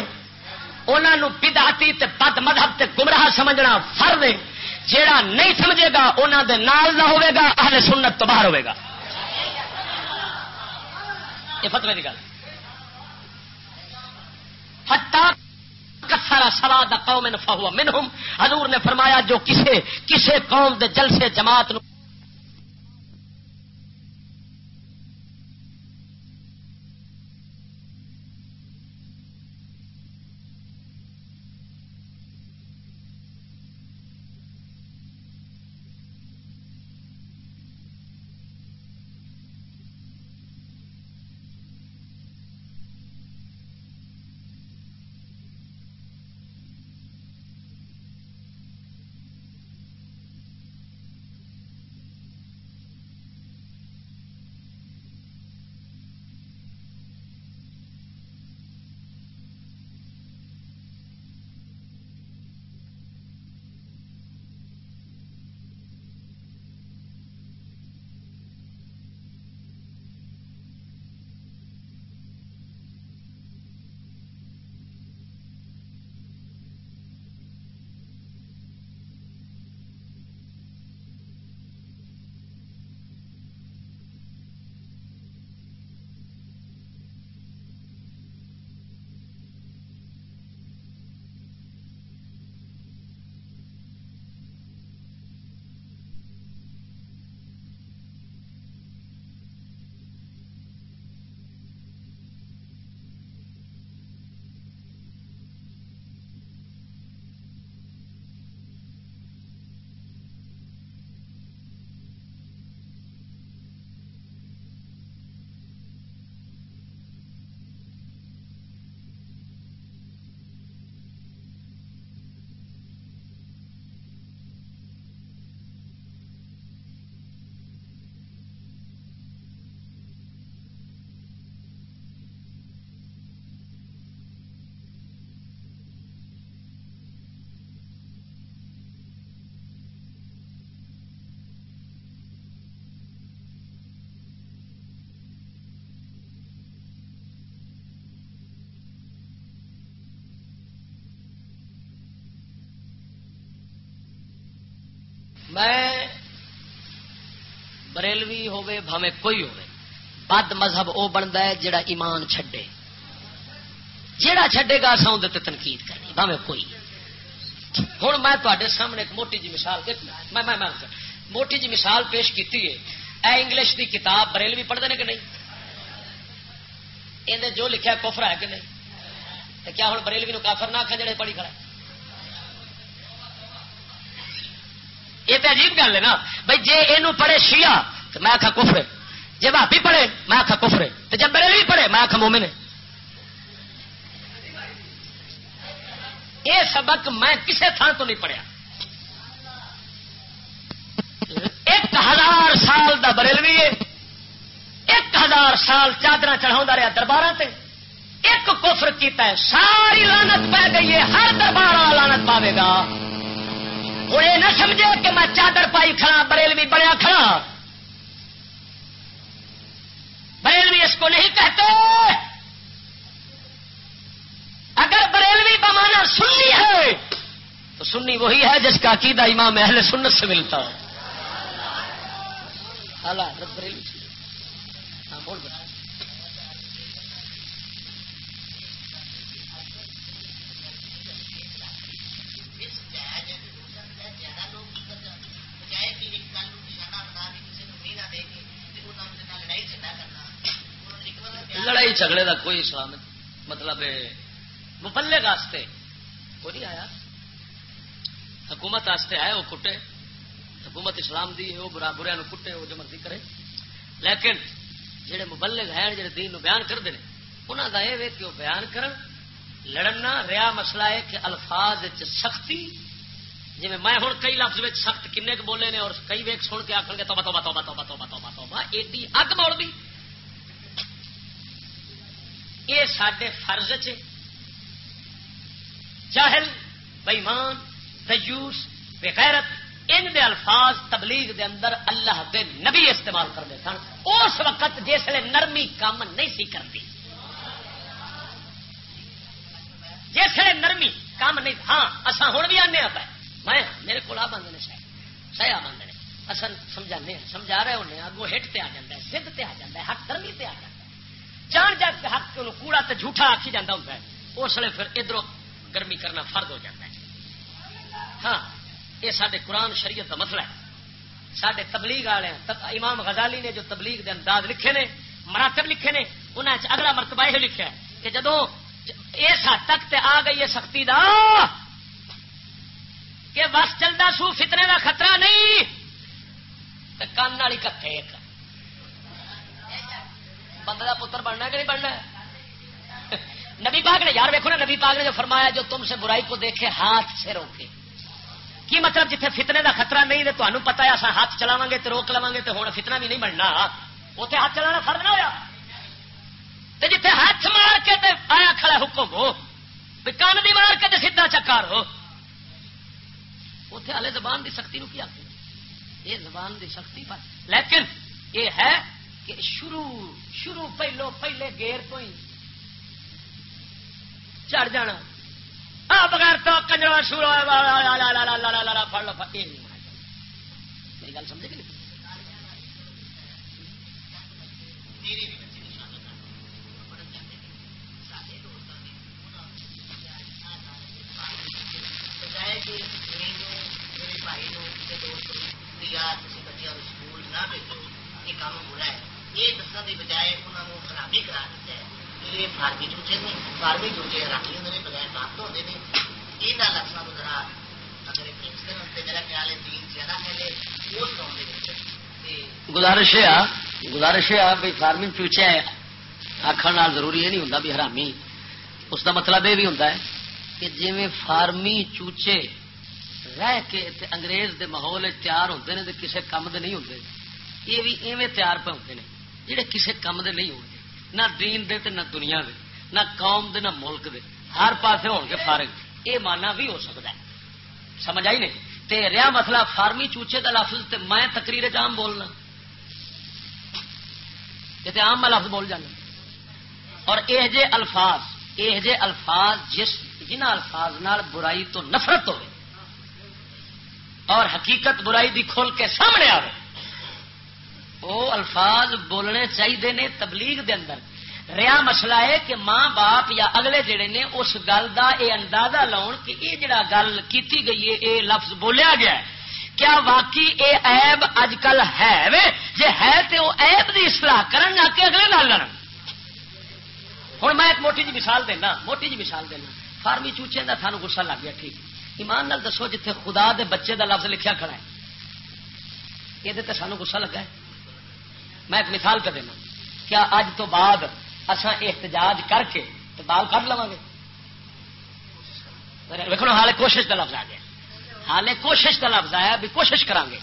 انہوں بدعتی تے پد مذہب تے گمراہ سمجھنا فرد ہے۔ جیڑا نہیں سمجھے گا انہوں دے نال نہ ہوئے گا، اہل سنت تو باہر ہوئے گا۔ یہ فتوی کی گل۔ کسارا سواد قوم فہو منہم۔ حضور نے فرمایا، جو کسے کسے قوم دے جلسے جماعت نو میں بریلوی ہوے بھاوے کوئی ہوے بد مذہب وہ بنتا ہے جڑا ایمان چھڈے۔ جڑا چھڈے گا اصا اندر تنقید کرنی بھاوے کوئی۔ ہوں میں تے سامنے ایک موٹی جی مثال میں میں موٹی جی مثال پیش کی ہے۔ اے انگلش دی کتاب بریلوی پڑھتے ہیں کہ نہیں؟ اندر جو لکھا کفر ہے کہ نہیں؟ کیا ہوں بریلوی نو کافر نہ آخا جڑے پڑھی کھڑا یہ تو عجیب گل ہے نا۔ بھائی جی یہ پڑھے شیا تو میں آخا کفرے جی بھابی پڑھے، میں آخا کفرے تو جب بڑے بھی پڑھے، میں آخا مومن۔ یہ سبق میں کسی تھان تو نہیں پڑھیا۔ ایک ہزار سال دا بریلوی ہے۔ ایک ہزار سال چادر چڑھا رہا دربار سے ایک کفر کیتا ہے، ساری لانت پی گئی ہے، ہر دربار لانت پاوے گا۔ ہوں۔ یہ نہ سمجھے کہ میں چادر پائی کھڑا، بریلوی بڑیا کھڑا۔ بریلوی اس کو نہیں کہتے۔ اگر بریلوی بمانا سننی ہے، تو سننی وہی ہے جس کا عقیدہ امام اہل سنت سے ملتا ہے۔ لڑائی جھگڑے کا کوئی اسلام مطلب مبلے واسطے کوئی نہیں آیا حکومت واسطے آئے وہ کٹے حکومت اسلام دی وہ برا بریا کٹے وہ جو مرضی کرے لیکن جہے مبلغ ہیں جہے دین نو بیان کرتے ہیں انہوں کا یہ کہ وہ بیان کر لڑنا ریا مسئلہ ہے کہ الفاظ سختی جی میں ہوں کئی لفظ سخت کنے بولے نے اور کئی ویک سن کے آخر گے تو بتو بتو بتو بتو بتو بتو با ایڈی اگ موڑ دی یہ سڈے فرض چ جاہل بےمان دیوس بغیرت ان دے الفاظ تبلیغ دے اندر اللہ دے نبی استعمال کرتے سن۔ اس وقت جسے نرمی کام نہیں سی کرتی۔ جسے نرمی کام نہیں ہاں اصا ہوں بھی آنے پہ میں، میرے کو بند نے سیا بند نے۔ اصل سمجھا سمجھا رہے ہونے اگو ہٹ تے آ جا ہے، سدھ تے آ جا حق درمی تے آ جا جان جا کے حق کو کوڑا تے جھوٹا آخی جانا ہوتا ہے۔ اس لیے پھر ادھر گرمی کرنا فرد ہو جاتا ہے۔ ہاں یہ سارے قرآن شریعت کا مسئلہ ہے۔ سڈے تبلیغ والے امام غزالی نے جو تبلیغ دے انداز لکھے نے، مراتب لکھے نے انہوں نے اگلا مرتبہ یہ لکھا کہ جدو اس حد تک تے آ گئی ہے سختی دا، کہ بس چلتا سو فتنے دا خطرہ نہیں۔ کان والی کتھے ایک۔ بندے کا پتر بننا کہ نہیں بننا نبی پاک نے، یار ویکو نا، نبی پاک نے جو فرمایا، جو تم سے برائی کو دیکھے، ہاتھ سے روکے۔ کی مطلب جتنے فتنے دا خطرہ نہیں تو تمہیں پتا ہے اصا ہاتھ چلاو گے تو روک لوا گے تو ہوں فتنا بھی نہیں بننا۔ اتنے ہاتھ چلانا فرد نہ ہوا جتنے ہاتھ مار کے تے آیا کھڑا حکم ہو کان بھی مار کے سیدا چکار ہو۔ اتنے ہلے زبان دی سختی نو کی آخر یہ زبان دی سختی پر۔ لیکن یہ ہے کہ شروع شروع پہلو پہلے گیر تو ہی چڑھ جانا۔ بغیر تو کنجرا شروع پڑ لو میری گل سمجھ گئی میرے بھائی دوست یا کسی سمجھے گی اسکول نہ بھیجو، یہ کام برا ہے۔ یہ دسن کی بجائے انہوں نے خرابی کرا دیتا ہے۔ یہ فارمی چوچے نے، فارمی چوچے رکھ لیں بغیر کام ہوتے ہیں یہ لفظوں کو ذرا اگر میرا خیال ہے دین زیادہ پہلے اس قوم کے گزارش ہے گزارش ہے بھائی فارمنگ چوچے آخر ضروری یہ نہیں ہوں بھی حرامی۔ اس کا مطلب یہ بھی ہوں کہ جی فارمی چوچے رہ کے انگریز دے ماحول تیار ہوتے ہیں کسی کام دے نہیں ہوتے یہ بھی ایویں تیار پہ ہوتے ہیں جہے کسی کام دے نہیں ہوتے نہ دین دے تے نہ دنیا دے، نہ قوم دے نہ ملک دے، ہر پاسے ہو فارغ۔ یہ مانا بھی ہو سکتا ہے۔ سمجھ آئی نہیں؟ تے رہا مسئلہ فارمی چوچے کا لفظ تے میں تقریر عام بولنا۔ یہ عام میں لفظ بول جانا۔ اور یہ جے الفاظ، یہ جے الفاظ جس جنہ الفاظ نال برائی تو نفرت ہوئے، اور حقیقت برائی دی کھول کے سامنے آئے وہ الفاظ بولنے چاہیے نے تبلیغ دے اندر۔ ریا مسئلہ ہے کہ ماں باپ یا اگلے جڑے نے اس گل کا یہ اندازہ لاؤ کہ یہ جڑا گل کی گئی ہے یہ لفظ بولیا گیا ہے۔ کیا واقعی اے عیب اج کل ہے؟ جی ہے تو وہ ایب کی اصلاح کرن نہ کہ اگلے نال لڑ ہوں میں ایک موٹی جی مثال دینا، موٹی جی مثال دینا۔ فارمی چوچے کا سانو گسا لگ گیا، ٹھیک۔ ایمان نال دسو جتھے خدا دے بچے دا لفظ لکھیا کھڑا ہے۔ یہ سانو گسا لگا ہے۔ میں ایک مثال کر دینا۔ کیا اج تو بعد اصا احتجاج کر کے تو بال کٹ لوا گے دیکھو حال کوشش کا لفظ آ گیا۔ حال کوشش کا لفظ آیا بھی کوشش کریں گے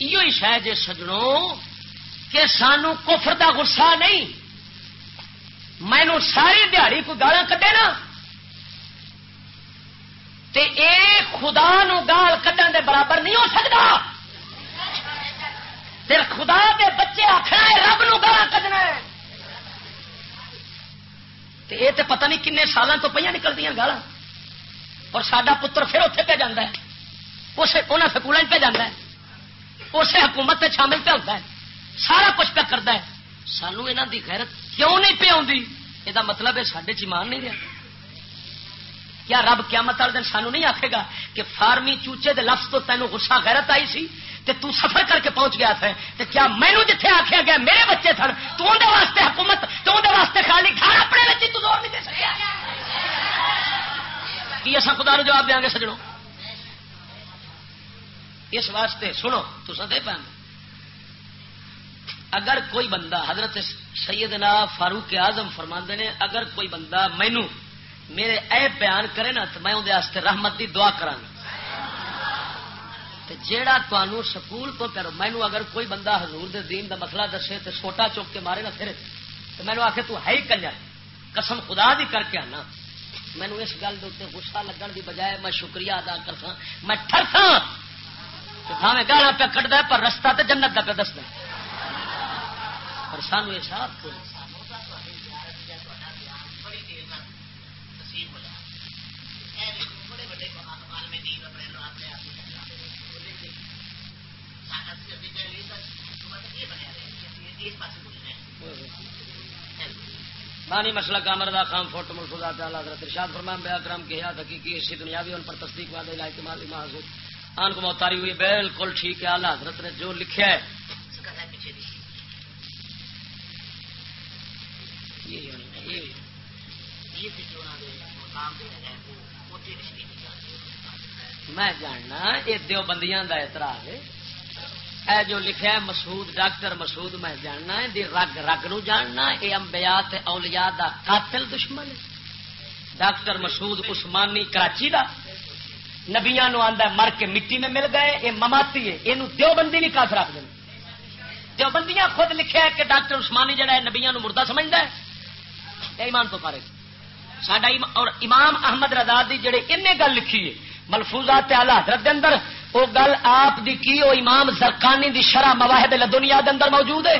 یہ شاید جی کہ سانو کفر دا غصہ نہیں۔ مینو ساری دیہڑی کوئی گالا کٹے نا۔ تے اے خدا نو گال کٹن دے برابر نہیں ہو سکتا پھر خدا دے بچے آخر رب نو گالا کھنا یہ تو پتہ نہیں کن سالوں تو پہ نکلتی گالا اور سڈا پتر پھر اتنے پہ جانا ہے۔ انہیں سکول پہ جانا ہے۔ اسے حکومت پہ شامل پہ ہوتا ہے۔ سارا کچھ پہ کرتا ہے۔ سانو یہاں کی خیرت کیوں نہیں پہ آتی یہ مطلب ہے سڈے چمان نہیں رہا کیا رب کیا مت والے دن سانو نہیں آخے گا کہ فارمی چوچے دے لفظ تو تینوں غصہ غیرت آئی سی؟ تے تو سفر کر کے پہنچ گیا تھا تے کیا مینو جتھے آخیا گیا میرے بچے سن تو اندر واسطے حکومت، تو اندر واسطے خالی گھر اپنے بچے تو زور نہیں دے سکیا کی اصا خدا جواب دیا گے سجڑوں اس واسطے سنو تو سدے پہ اگر کوئی بندہ حضرت سیدنا فاروق اعظم فرما نے، اگر کوئی بندہ مینو میرے اے بیان کرے نا، تو میں اندر رحمت دی دعا کرا جیڑا تمہوں سکول تو کرو مینو اگر کوئی بندہ حضور دے دین دا مسئلہ دسے تو چھوٹا چوک کے مارے نا پھر تو مینو آخ تو ہے ہی کنجر قسم خدا دی کر کے آنا۔ مینو اس گل کے غصہ لگن دی بجائے میں شکریہ ادا کرسا ہاں، میں ٹرسا ہاں۔ گالا پہ کٹتا پر رستہ تو جنت کا پہ دستا پر سانو یہ صاف بانی مسئلہ کامر دا خام فوٹ ملفوظا تعالی حضرت ارشاد فرمان بے اکرم کی حیات حقیقی اسی دنیا بھی ان پر تصدیق وعدہ الہی اعتماد ایمان آن کو موتاری ہوئی بالکل ٹھیک ہے اعلی حضرت نے جو لکھا ہے۔ میں جاننا یہ دیو بندیاں کا اعتراض ہے۔ اے جو لکھا ہے مسعود، ڈاکٹر مسعود میں جاننا ہے، دی رگ رگ نو جاننا یہ امبیا اولیاء دا قاتل دشمن ہے۔ ڈاکٹر مسعود عثمانی، کراچی دا۔ نبیا نو آدھا مر کے مٹی میں مل گئے یہ مماتی ہے۔ یہ دیوبندی نہیں کاف رکھ دیں دیوبندیاں خود لکھا ہے کہ ڈاکٹر عثمانی جڑا ہے نبیا نو مردہ سمجھتا ہے۔ یہ ایمان تو پارے۔ ساڈا اور امام احمد رضا دی جڑے ان گل لکھی ہے، ملفوظات آلہ حضرت دے اندر وہ گل آپ دی کی وہ امام زرکانی دی شرح مواہب دنیا دے اندر موجود ہے۔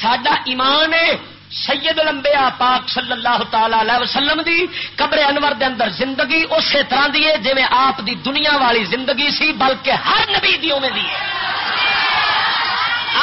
سڈا ایمان ہے سید لمبیا پاک صلی اللہ تعالی علیہ وسلم دی۔ قبر انور دے اندر زندگی اسی طرح دی ہے جی آپ دی دنیا والی زندگی سی، بلکہ ہر نبی دی میں دی ہے۔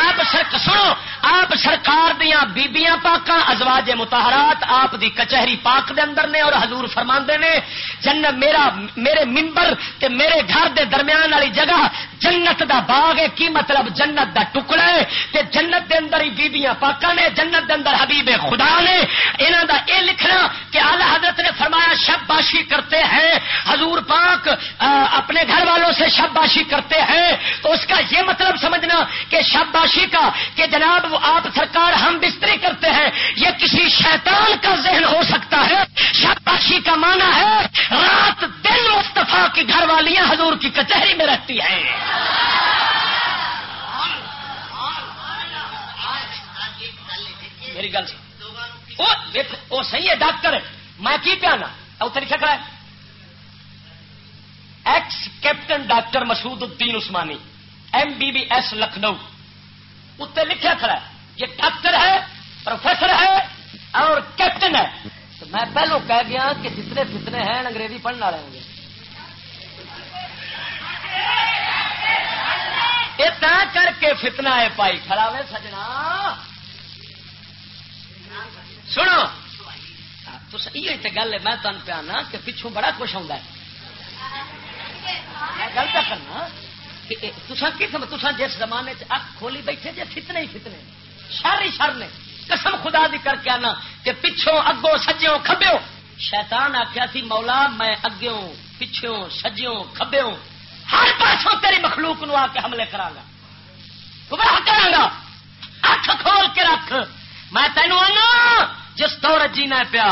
آپ سنو آپ سرکار دیا بیبیاں پاکاں ازواج متحرات آپ دی کچہری پاک دے اندر نے اور حضور فرما نے جن میرا، میرے ممبر تے میرے گھر دے درمیان والی جگہ، جنت دا باغ ہے، کی مطلب جنت دا ٹکڑا ہے؟ تے جنت دے اندر ہی بیبیاں پاکاں نے، جنت دے اندر حبیب خدا نے۔ انہاں دا اے لکھنا کہ اعلی حضرت نے فرمایا شب باشی کرتے ہیں۔ حضور پاک اپنے گھر والوں سے شب باشی کرتے ہیں۔ تو اس کا یہ مطلب سمجھنا کہ شب باشی کا، کہ جناب آپ سرکار ہم بستری کرتے ہیں، یہ کسی شیطان کا ذہن ہو سکتا ہے۔ شاباشی کا مانا ہے، رات دن مستفا کی گھر والیاں حضور کی کچہری میں رہتی ہیں۔ میری گل وہ صحیح ہے، ڈاکٹر میں کی پیانا اتنے لکھا کرا x captain doctor Masood uddin Usmani, M B B S Lucknow. اتنے لکھا کھڑا ہے۔ یہ ڈاکٹر ہے، پروفیسر ہے اور کیپٹن ہے۔ تو میں پہلو کہہ گیا کہ جتنے فتنے ہیں، انگریزی پڑھنے والے ہوں گے۔ یہ کر کے فتنا ہے پائی کھڑا ہوئے سجنا۔ سنو۔ تو یہ گل ہے۔ میں تن پیانا کہ پچھوں بڑا کچھ آتا ہے۔ گل کرنا؟ تسا جس زمانے اک کھولی بیٹھے جی فتنے ہی فتنے شر ہی شر نے۔ قسم خدا دی کر کے آنا کہ پچھوں اگوں سجوں کبو شیطان آخیا سی، مولا میں اگوں پچھوں سجوں کبوں ہر پاسوں تیری مخلوق نو آ کے حملے کرا گا گمراہ کرا گا اکھ کھول کے رکھ۔ میں تینوں آنا، جس دور جینا پیا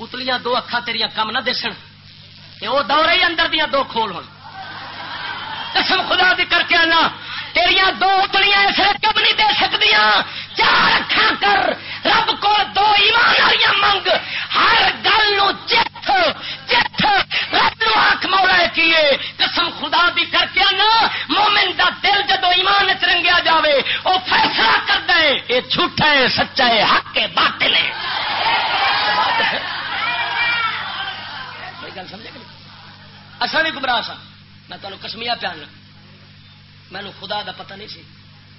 اتلیاں دو اکھان تیریا کم نہ دسن۔ وہ دور ہی اندر دیا دو کھول ہوں قسم خدا دی کر کے آنا تیریا دو اتلیاں اس کب نہیں دے سکتی چار اکھا کر، رب کو دو ایمان والی منگ، ہر گل چیت چیت، رب نو آنکھ مولا کیے قسم خدا دی کر کے آنا، مومن دا دل جدو ایمان چرنگیا جاوے وہ فیصلہ کر دے یہ جھوٹا ہے، سچا ہے، حق ہے، باطل ہے۔ گل سمجھے اصل بھی گمراہ سا میں تمہیں کسمیا پیا مینو خدا دا پتہ نہیں سی۔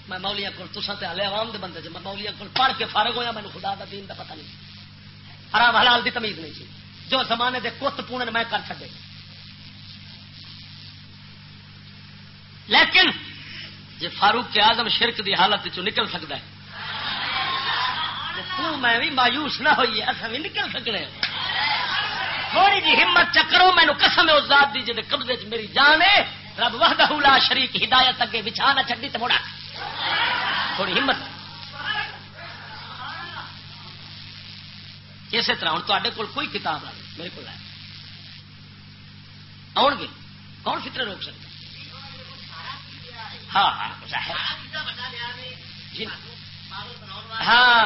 میں مولیاں کو تسا تے ہلے عوام دے بندے میں مولیاں کو پڑھ کے فارغ ہویا مینو خدا دا دین دا پتہ نہیں۔ حرام حلال دی تمیز نہیں سی۔ جو زمانے دے کت پونن میں کر چکے لیکن جی فاروق کے آزم شرک دی حالت چ نکل سکتا ہے، تو میں بھی مایوس نہ ہوئی اصل بھی نکل سکنے۔ تھوڑی جی ہمت چکرو مینو قسم ہے اس ذات دی جی قبضے چ میری جان ہے۔ رب وحدہ لا شریک، ہدایت اگے بچھا نہ چڈی تو مڑا۔ تھوڑی ہمت۔ اسی طرح ہوں تے کول کوئی کتاب آئی میرے کو آن گے۔ کون فطرے روک سکتا؟ ہاں ہاں جی۔ ہاں۔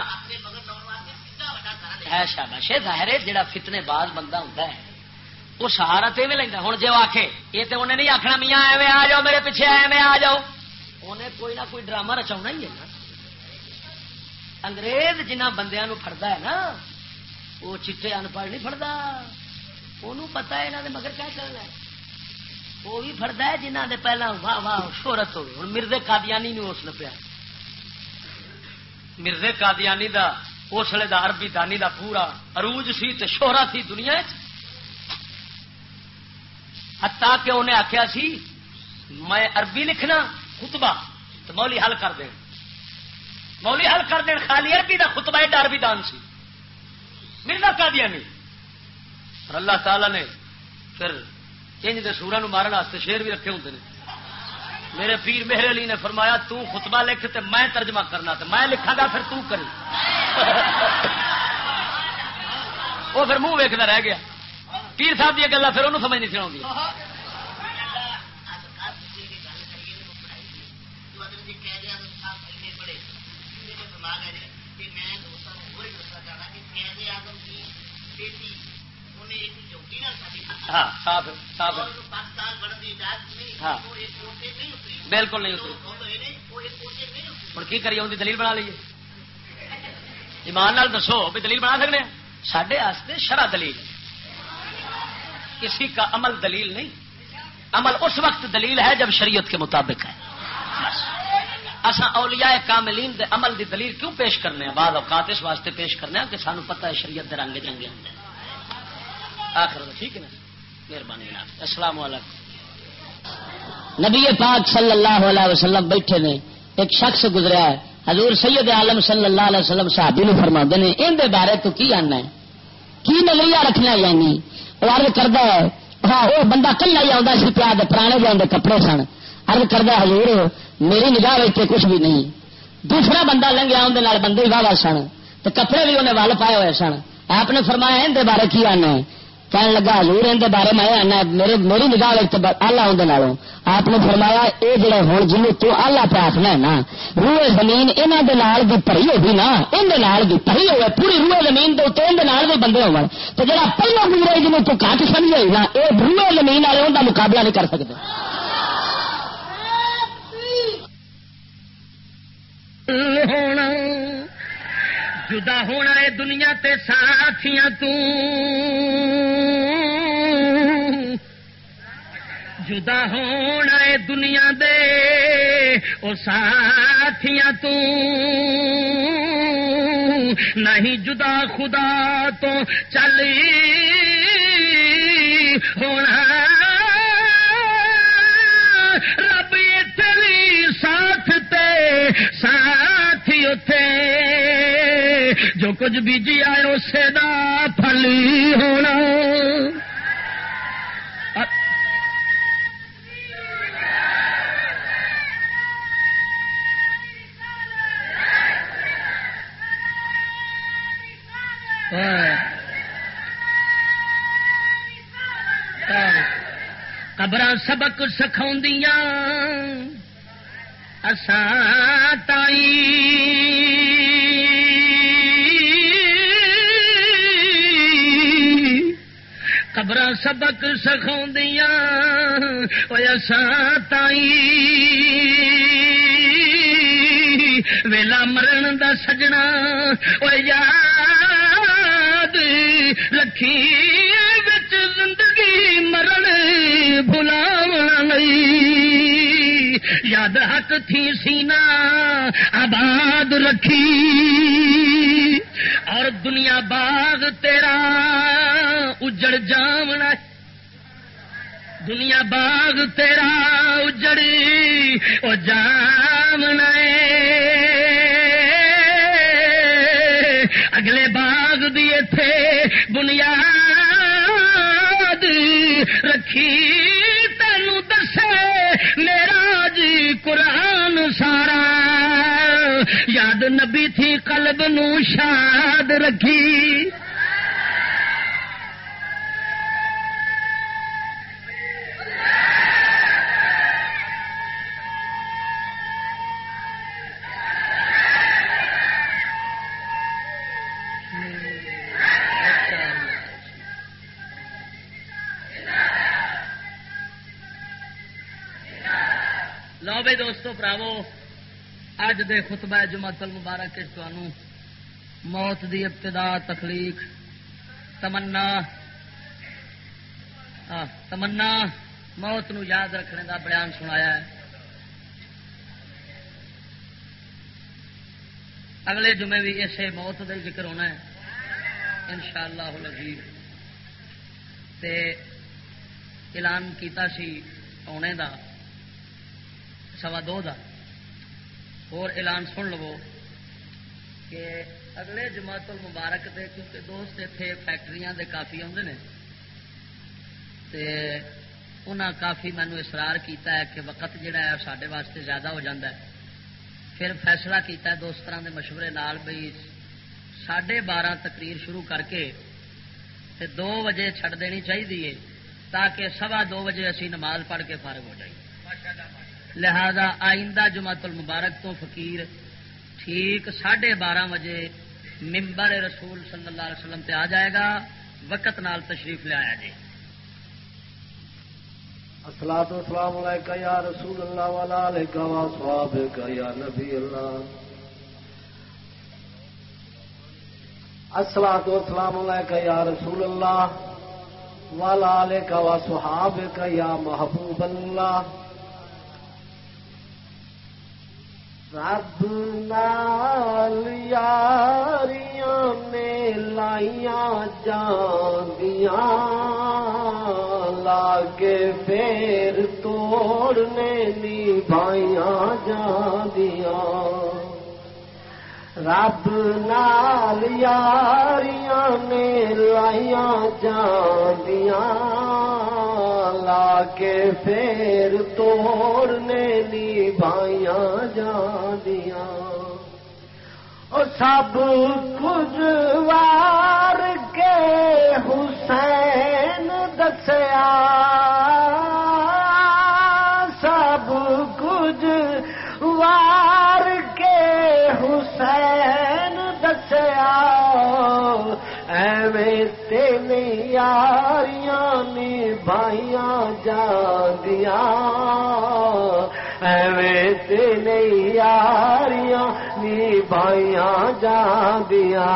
ہے شاباش ظاہر ہے جڑا فتنے باز بندہ ہوتا ہے وہ سہارا تو لینا ہوں جی وہ آخے یہ تو انہیں نہیں آخنا میاں ایویں آ جاؤ میرے پیچھے ایویں آ جاؤ انہیں کوئی نہ کوئی ڈرامہ رچا ہی ہے نا انگریز جنہ بندیا فردا ہے نا وہ چٹے انپڑھ نہیں فردا وہ پتا ہے یہاں کے مگر کیا چلنا ہے وہ بھی فردا ہے جنہ دے پہلا واہ واہ شہرت ہوگی ہوں مرزے قادیانی نہیں اس پیا مرزے قادیانی دا اسلے دا عربی دانی دا پورا عروج سی تے شہرا سی دنیا ہتا کہ انہیں آخیا سی، میں عربی لکھنا خطبہ، تو مولی حل کر دیں مولی حل کر دیں خالی عربی دا خطبہ، ایڈا عربی دان سی۔ مرزا قادیانی اور اللہ تعالی نے پھر انج دے سورا نو مارن واسطے شیر بھی رکھے ہوتے ہیں میرے پیر میرے علی نے فرمایا، تو خطبہ لکھ تے میں ترجمہ کرنا تے میں لکھا گا پھر تو کری وہ پھر منہ ویکتا رہ گیا۔ پیر صاحب دیا گلا پھر انہوں سمجھ نہیں سنا ہاں صاف صاف ہاں۔ بالکل نہیں اتری۔ ہوں کی کریے؟ ان کی دلیل بنا لیے ایمان نال دسو بھی دلیل بنا سکتے ہیں۔ سڈے شرح دلیل۔ کسی کا عمل دلیل نہیں۔ عمل اس وقت دلیل ہے جب شریعت کے مطابق ہے۔ اصا اولیاء کاملین دے عمل دی دلیل کیوں پیش کرنے ہیں؟ بعد اوقات اس واسطے پیش کرنے ہیں کہ سانو پتہ ہے شریعت دے رنگ جنگے آخر ٹھیک ہے نا؟ مہربانی السلام علیکم۔ نبی پاک صلی اللہ علیہ وسلم بیٹھے نے، ایک شخص گزرا ہے۔ حضور سید عالم صلی اللہ علیہ وسلم صحابی نو فرما نے، ان دے بارے تو کی آنا ہے؟ کی نظریہ رکھنا یعنی؟ ارد کرتا ہے ہاں وہ بندہ کلا ہی آتا سی پیا پرانے جو کپڑے سن۔ ارد کرتا حضور، میری نگاہ اتنے کچھ بھی نہیں۔ دوسرا بندہ لنگیا اندر بندے واہ واہ سن۔ تو کپڑے بھی انہیں ول پائے ہوئے سن۔ آپ نے فرمایا، ان دے بارے کی آنا ہے؟ کہنے لگا، حضور، ان بارے میں آنا میرے، میری نگاہ آلہ اندر آپ نے فرمایا یہ جڑے ہوں جنوب تو آلہ پہ آخنا ہے نا روئے زمین یہاں دی پری ہوگی نا اندر دی پری ہوئے، پوری روئے زمین دے اندر بھی بندے ہو تو جڑا پہلو گزرے جنوب تو کٹ سمجھ ہوئی نا یہ روئے زمین والے ان کا مقابلہ نہیں کر سکتے۔ ہونا جدا ہونا ہے دنیا تے ساتھیاں تو. جدا ہونا ہے دنیا دے، او ساتھیاں تو. نہیں جدا خدا تو چلی ہونا. رب تیری ساتھ تے ساتھی اتے جو کچھ بیجی آئے اسے دا پھلی ہونا۔ قبر سبق سکھاؤ تائی خبر سبق سکھاؤ تائی، ویلا مرن دا سجنا یاد لکھی بچ زندگی مرن بلاو نہیں یاد حق تھی سینا، آباد رکھی۔ اور دنیا باغ تیرا اجڑ جامنا دنیا باغ تیرا اجڑی وہ جامنا اگلے باغ دی تھے بنیاد رکھی۔ یاد نبی تھی قلب نو شاد رکھی۔ دوستو پراو اج دے خطبہ جمعت المبارک تمہوں موت دی ابتدا، تخلیق، تمنا ہاں، تمنا موت نو یاد رکھنے کا بیان سنایا ہے۔ اگلے جمعے بھی اسے موت کا ذکر ہونا ہے۔ ان شاء اللہ اعلان کیتا سی آنے دا، سوا دو دا۔ اور اعلان سن لو کہ اگلے جماعت المبارک دے، کیونکہ دوست اتنے فیکٹری دے کافی آدھے نے انہاں کافی مینو اسرار کیتا ہے کہ وقت جڑا ہے سارے واسطے زیادہ ہو جاتا ہے۔ پھر فیصلہ کیتا ہے دوست طرح کے مشورے نال بھائی ساڑھے بارہ تقریر شروع کر کے تے دو بجے چھڑ دینی چاہیے تاکہ سوا دو بجے اسی نماز پڑھ کے فارغ ہو جائیے لہذا آئندہ جماعت المبارک تو فقیر ٹھیک ساڑھے بارہ بجے ممبر رسول صلی اللہ علیہ وسلم تے آ جائے گا، وقت نال تشریف لے آیا جی۔ جائے السلام والسلام علیکہ یا رسول اللہ والا علیکہ و صحابہ یا نبی اللہ۔ السلام والسلام علیکہ یا رسول اللہ والا علیکہ و صحابہ یا محبوب اللہ۔ رب نال یاریاں نے لائیاں جان دیاں لاگے پیر توڑنے نبھائیاں جاندیاں۔ رب نال یاریاں نے لائیاں جاندیاں۔ لاگے پیر توڑنے نبھائیاں جاندیاں سب کچھ وار کے حسین دسیا۔ سب کچھ وار کے حسین دسیا۔ ایویں یاریاں نبھائیاں جاندیاں ایویں تین یاریاں نبھائیاں جاندیاں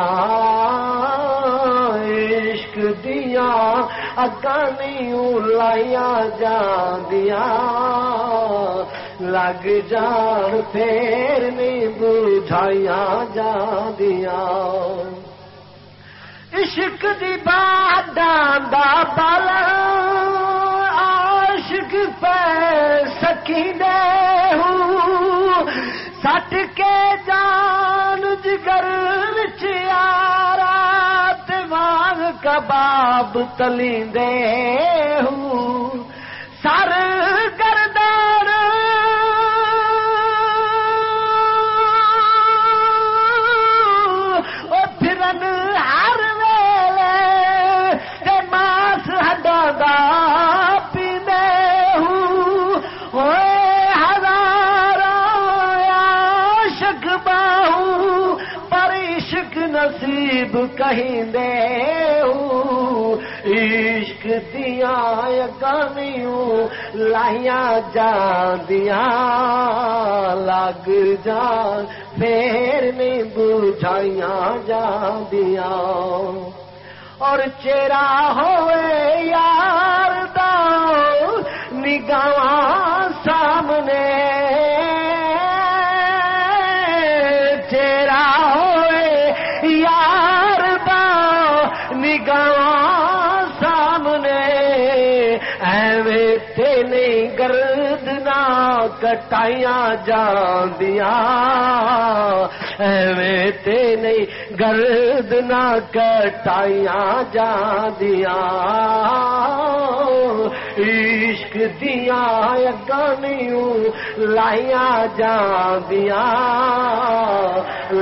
عشق دیا اگانی لائیاں جاندیاں لگ جان پھر نہیں بجھائیاں جاندیاں عشق دی باداں دا بل عاشق پہ سکی ہوں۔ سٹ کے جان جگر وچ آرات کباب تلی ہوں۔ سر نصیب کہیں دے عشق دیا گانیوں لائیاں جاندیاں، لگ جان، پھر نہیں بجھائیاں جاندیاں۔ اور چہرہ ہوئے یار دا نگاہ سامنے۔ کٹائیاں جاندیاں ایویں تینے گرد نہ کٹائیاں جاندیاں عشق دیا گانیوں لائیاں جاندیاں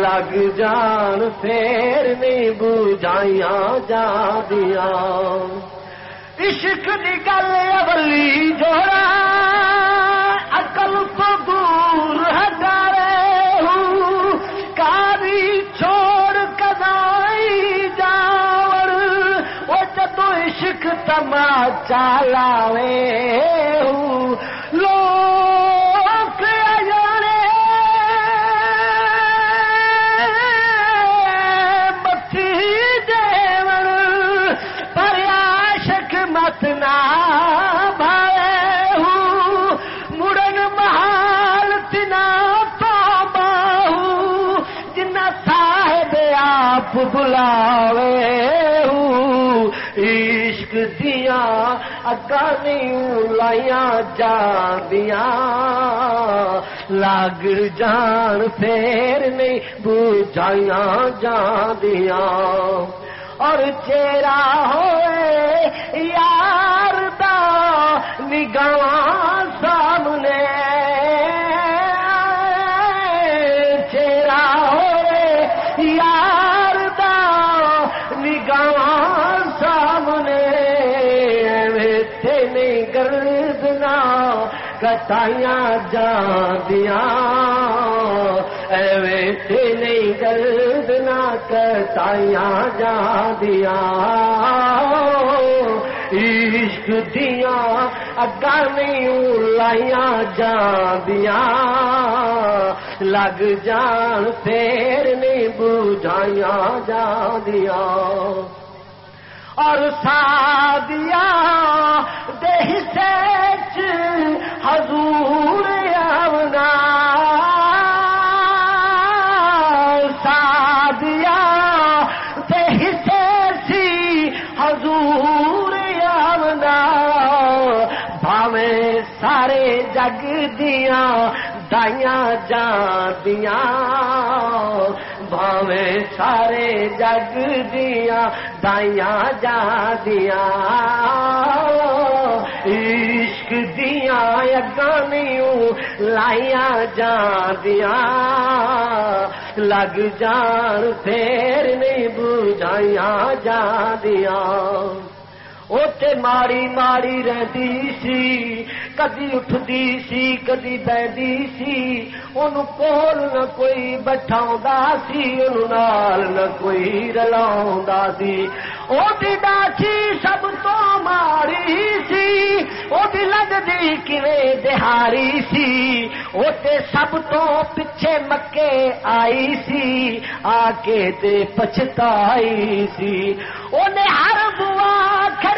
لگ جان پھر نہیں بجھائیاں جاندیاں عشق دی گل اولی جوڑا کما چالاوے لوک اجانے بتی دیون پر عاشق مت مڑن محال تنا پابا جنا صاحب آپ بلاوے۔ دیا جا دیا لاگ جان پھر نہیں بجائیاں دیا اور چیرا ہوئے یار دا نگاہ سامنے کٹائیاں جاندیاں ویتے نہیں گردنا کٹائیاں جاندیاں۔ عشق دیا اگا نہیں لائیاں جاندیاں۔ لگ جان پھر نہیں بجھائیاں جاندیاں۔ اور سادیا دہ سچ حضور آونا سادیا دہ سی حضور آونا بھاوے سارے جگ دیا دائیاں جاندیاں۔ بھاوے سارے جگ دیا، دائیاں جا دیا۔ عشق دیا اگانیوں لائیاں جا دیا۔ لگ جان پھر نہیں بجھائیاں جا دیا۔ اوتے ماڑی ماڑی رہتی سی، کدی اٹھتی سی، کدی بہتی سی۔ ان کول نہ کوئی بٹھا سی ان نال نہ کوئی رلا سی۔ وہ ڈاچی سب تو ماڑی سی وہ لگتی کھے دہاری سی۔ وہ سب تو پچھے مکے آئی سی آ کے تے پچھتائی سی۔ انہیں ہر بوا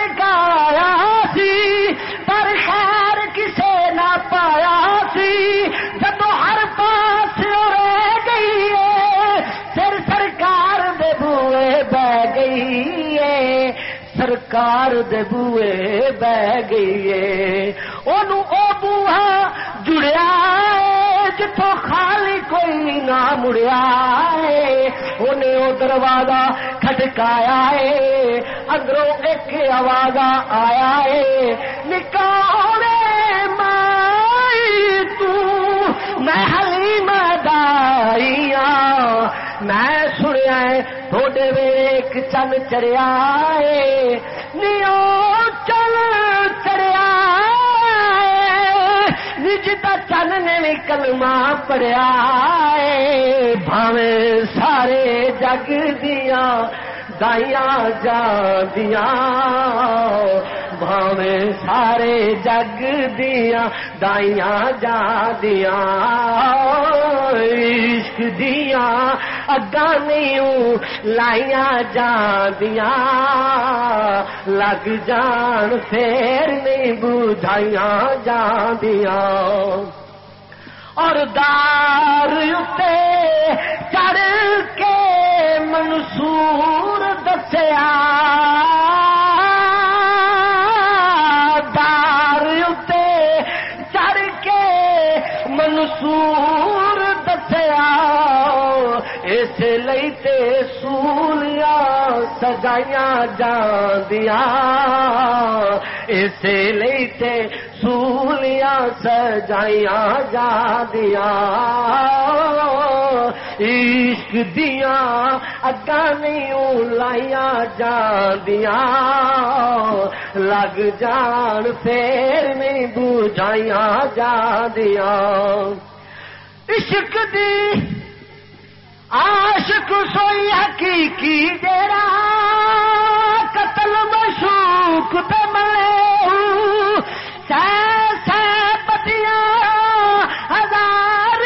کھڑکایا سی، پر خیر کسے نہ پایا سی۔ جب ہر پاس رہ گئی ہے، پھر سرکار دے بوئے بہ گئی ہے۔ سرکار دے بوئے بہ گئی ہے۔ اونوں او بوہا جڑیا جتوں خالی کوئی نہ مڑیا ہے۔ انہیں وہ دروازہ کھٹکایا ہے۔ اندروں ایک آواز آیا ہے، نکالے مائی تو، میں حلیم میں سنیا تھوڑے ویک چند چڑیا ہے، نیو چل چڑیا نجتا چن نے بھی کلمہ پڑیا ہے بھاوے سارے جگ دیا دائیاں جا دیا بھاوے سارے جگ دیا دائیاں جا دیا عشق دیا اگا نہیں لائیاں جا دیا لگ جان پھر نہیں بجھائیاں جا دیا اور دار چڑھ کے منصور دسیا سولیاں سجائیاں جاندیاں اس لیے تے سولیاں سجائیاں جاندیاں۔ عشق دیا اگا نہیں لائیاں جاندیاں۔ لگ جان پھر نہیں بجھائیاں جاندیاں۔ عشق دی عاشق سوئی حقیقی ڈیرا قتل مشوق پہ ملے سہ سہ پتیاں ہزار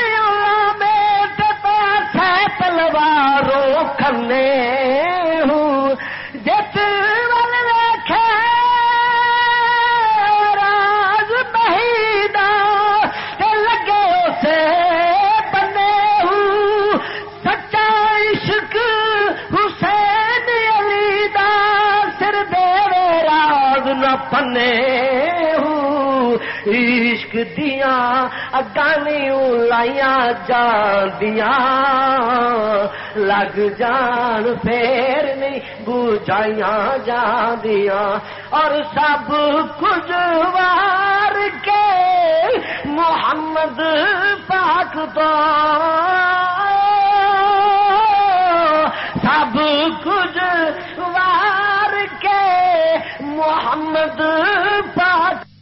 میں پہ تلواروں کھنے۔ عشق دیا اگانی لائیا جاندیاں لگ جان پھر نہیں بجائیاں جاندیاں اور سب کچھ وار کے محمد پاک تو۔ سب کچھ محمد پاک